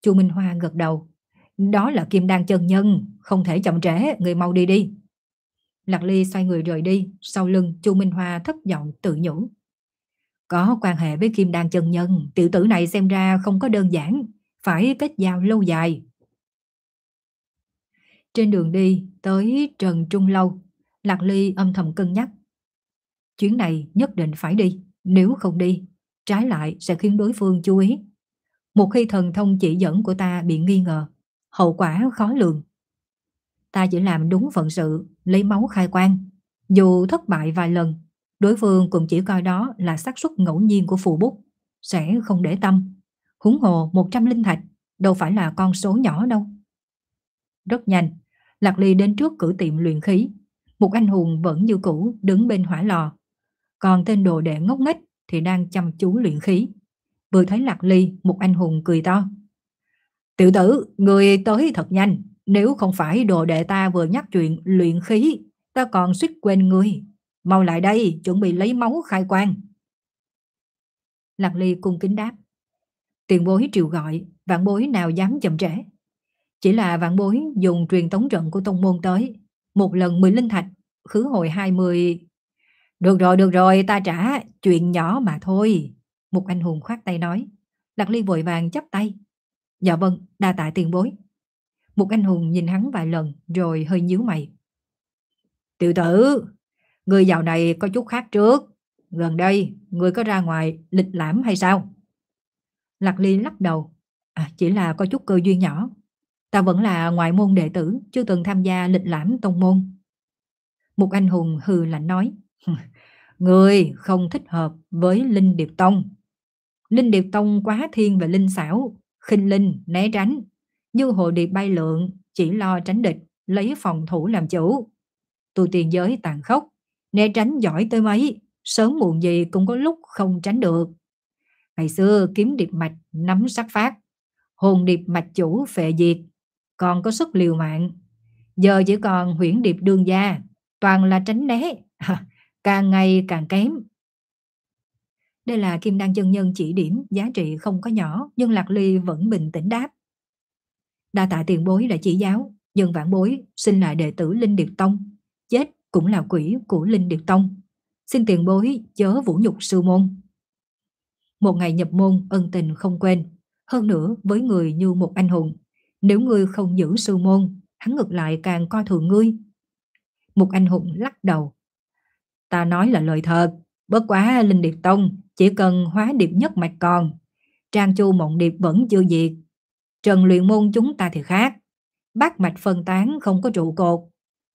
Chu Minh Hoa gật đầu. Đó là kim đan chân nhân, không thể chậm trễ, người mau đi đi. Lạc Ly xoay người rời đi, sau lưng Chu Minh Hoa thất vọng tự nhủ. Có quan hệ với Kim Đan chân nhân, tiểu tử này xem ra không có đơn giản, phải kết giao lâu dài. Trên đường đi tới Trần Trung Lâu, Lạc Ly âm thầm cân nhắc. Chuyến này nhất định phải đi, nếu không đi, trái lại sẽ khiến đối phương chú ý. Một khi thần thông chỉ dẫn của ta bị nghi ngờ, hậu quả khó lường. Ta chỉ làm đúng phận sự, lấy máu khai quang. Dù thất bại vài lần, đối phương cũng chỉ coi đó là xác suất ngẫu nhiên của phù bút, sẽ không để tâm. Húng hồ 100 linh thạch, đâu phải là con số nhỏ đâu. Rất nhanh, Lạc Ly đến trước cửa tiệm luyện khí. Một anh hùng vẫn như cũ đứng bên hỏa lò. Còn tên đồ đệ ngốc nghếch thì đang chăm chú luyện khí. Vừa thấy Lạc Ly, một anh hùng cười to. Tiểu tử, người tới thật nhanh. Nếu không phải đồ đệ ta vừa nhắc chuyện luyện khí, ta còn suýt quên người mau lại đây, chuẩn bị lấy máu khai quan. Lạc Ly cung kính đáp. Tiền bối triệu gọi, vạn bối nào dám chậm trễ. Chỉ là vạn bối dùng truyền tống trận của tông môn tới, một lần 10 linh thạch, khứ hồi 20... Được rồi, được rồi, ta trả, chuyện nhỏ mà thôi. Một anh hùng khoát tay nói. Lạc Ly vội vàng chấp tay. Dạ vâng, đa tạ tiền bối. Một anh hùng nhìn hắn vài lần rồi hơi nhíu mày. Tiểu tử, người giàu này có chút khác trước. Gần đây, người có ra ngoài lịch lãm hay sao? Lạc Ly lắc đầu. À, chỉ là có chút cơ duyên nhỏ. Ta vẫn là ngoại môn đệ tử, chưa từng tham gia lịch lãm tông môn. Một anh hùng hừ lạnh nói. Người không thích hợp với Linh Điệp Tông. Linh Điệp Tông quá thiên về linh xảo, khinh linh, né tránh. Như hồ điệp bay lượn, chỉ lo tránh địch, lấy phòng thủ làm chủ. Tu tiền giới tàn khốc, né tránh giỏi tới mấy, sớm muộn gì cũng có lúc không tránh được. Ngày xưa kiếm điệp mạch nắm sắc phát, hồn điệp mạch chủ phệ diệt, còn có sức liều mạng. Giờ chỉ còn huyễn điệp đương gia, toàn là tránh né, càng ngày càng kém. Đây là Kim Đan chân nhân chỉ điểm, giá trị không có nhỏ, nhưng Lạc Ly vẫn bình tĩnh đáp. Đa tạ tiền bối đã chỉ giáo, dân vãn bối xin lại đệ tử Linh Điệp Tông, chết cũng là quỷ của Linh Điệp Tông. Xin tiền bối chớ vũ nhục sư môn. Một ngày nhập môn ân tình không quên, hơn nữa với người như một anh hùng. Nếu ngươi không giữ sư môn, hắn ngược lại càng coi thường ngươi. Một anh hùng lắc đầu. Ta nói là lời thật, bất quá Linh Điệp Tông chỉ cần hóa điệp nhất mạch còn. Trang chu mộng điệp vẫn chưa diệt. Trần luyện môn chúng ta thì khác. Bát mạch phân tán không có trụ cột.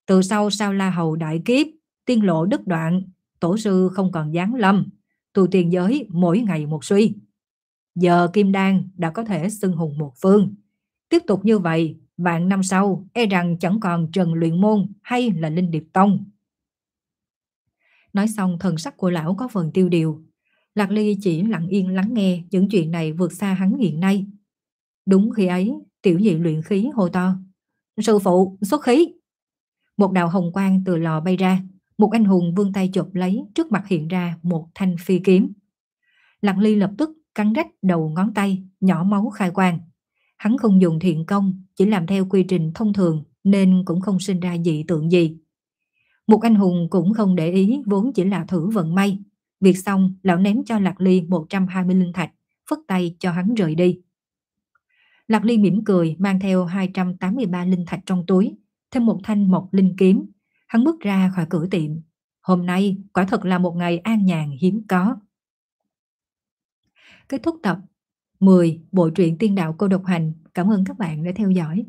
Từ sau sao la hầu đại kiếp, tiên lộ đứt đoạn, tổ sư không còn giáng lâm. Tu tiền giới mỗi ngày một suy. Giờ Kim Đan đã có thể xưng hùng một phương. Tiếp tục như vậy, vạn năm sau e rằng chẳng còn Trần Luyện Môn hay là Linh Điệp Tông. Nói xong thần sắc của lão có phần tiêu điều. Lạc Ly chỉ lặng yên lắng nghe những chuyện này vượt xa hắn hiện nay. Đúng khi ấy, tiểu nhị luyện khí hô to. Sư phụ, xuất khí! Một đạo hồng quang từ lò bay ra, một anh hùng vươn tay chụp lấy, trước mặt hiện ra một thanh phi kiếm. Lạc Ly lập tức cắn rách đầu ngón tay, nhỏ máu khai quang. Hắn không dùng thiện công, chỉ làm theo quy trình thông thường nên cũng không sinh ra dị tượng gì. Một anh hùng cũng không để ý vốn chỉ là thử vận may. Việc xong, lão ném cho Lạc Ly 120 linh thạch, phất tay cho hắn rời đi. Lạc Ly mỉm cười mang theo 283 linh thạch trong túi, thêm một thanh mộc linh kiếm. Hắn bước ra khỏi cửa tiệm. Hôm nay quả thật là một ngày an nhàn hiếm có. Kết thúc tập 10 Bộ truyện Tiên đạo cô độc hành. Cảm ơn các bạn đã theo dõi.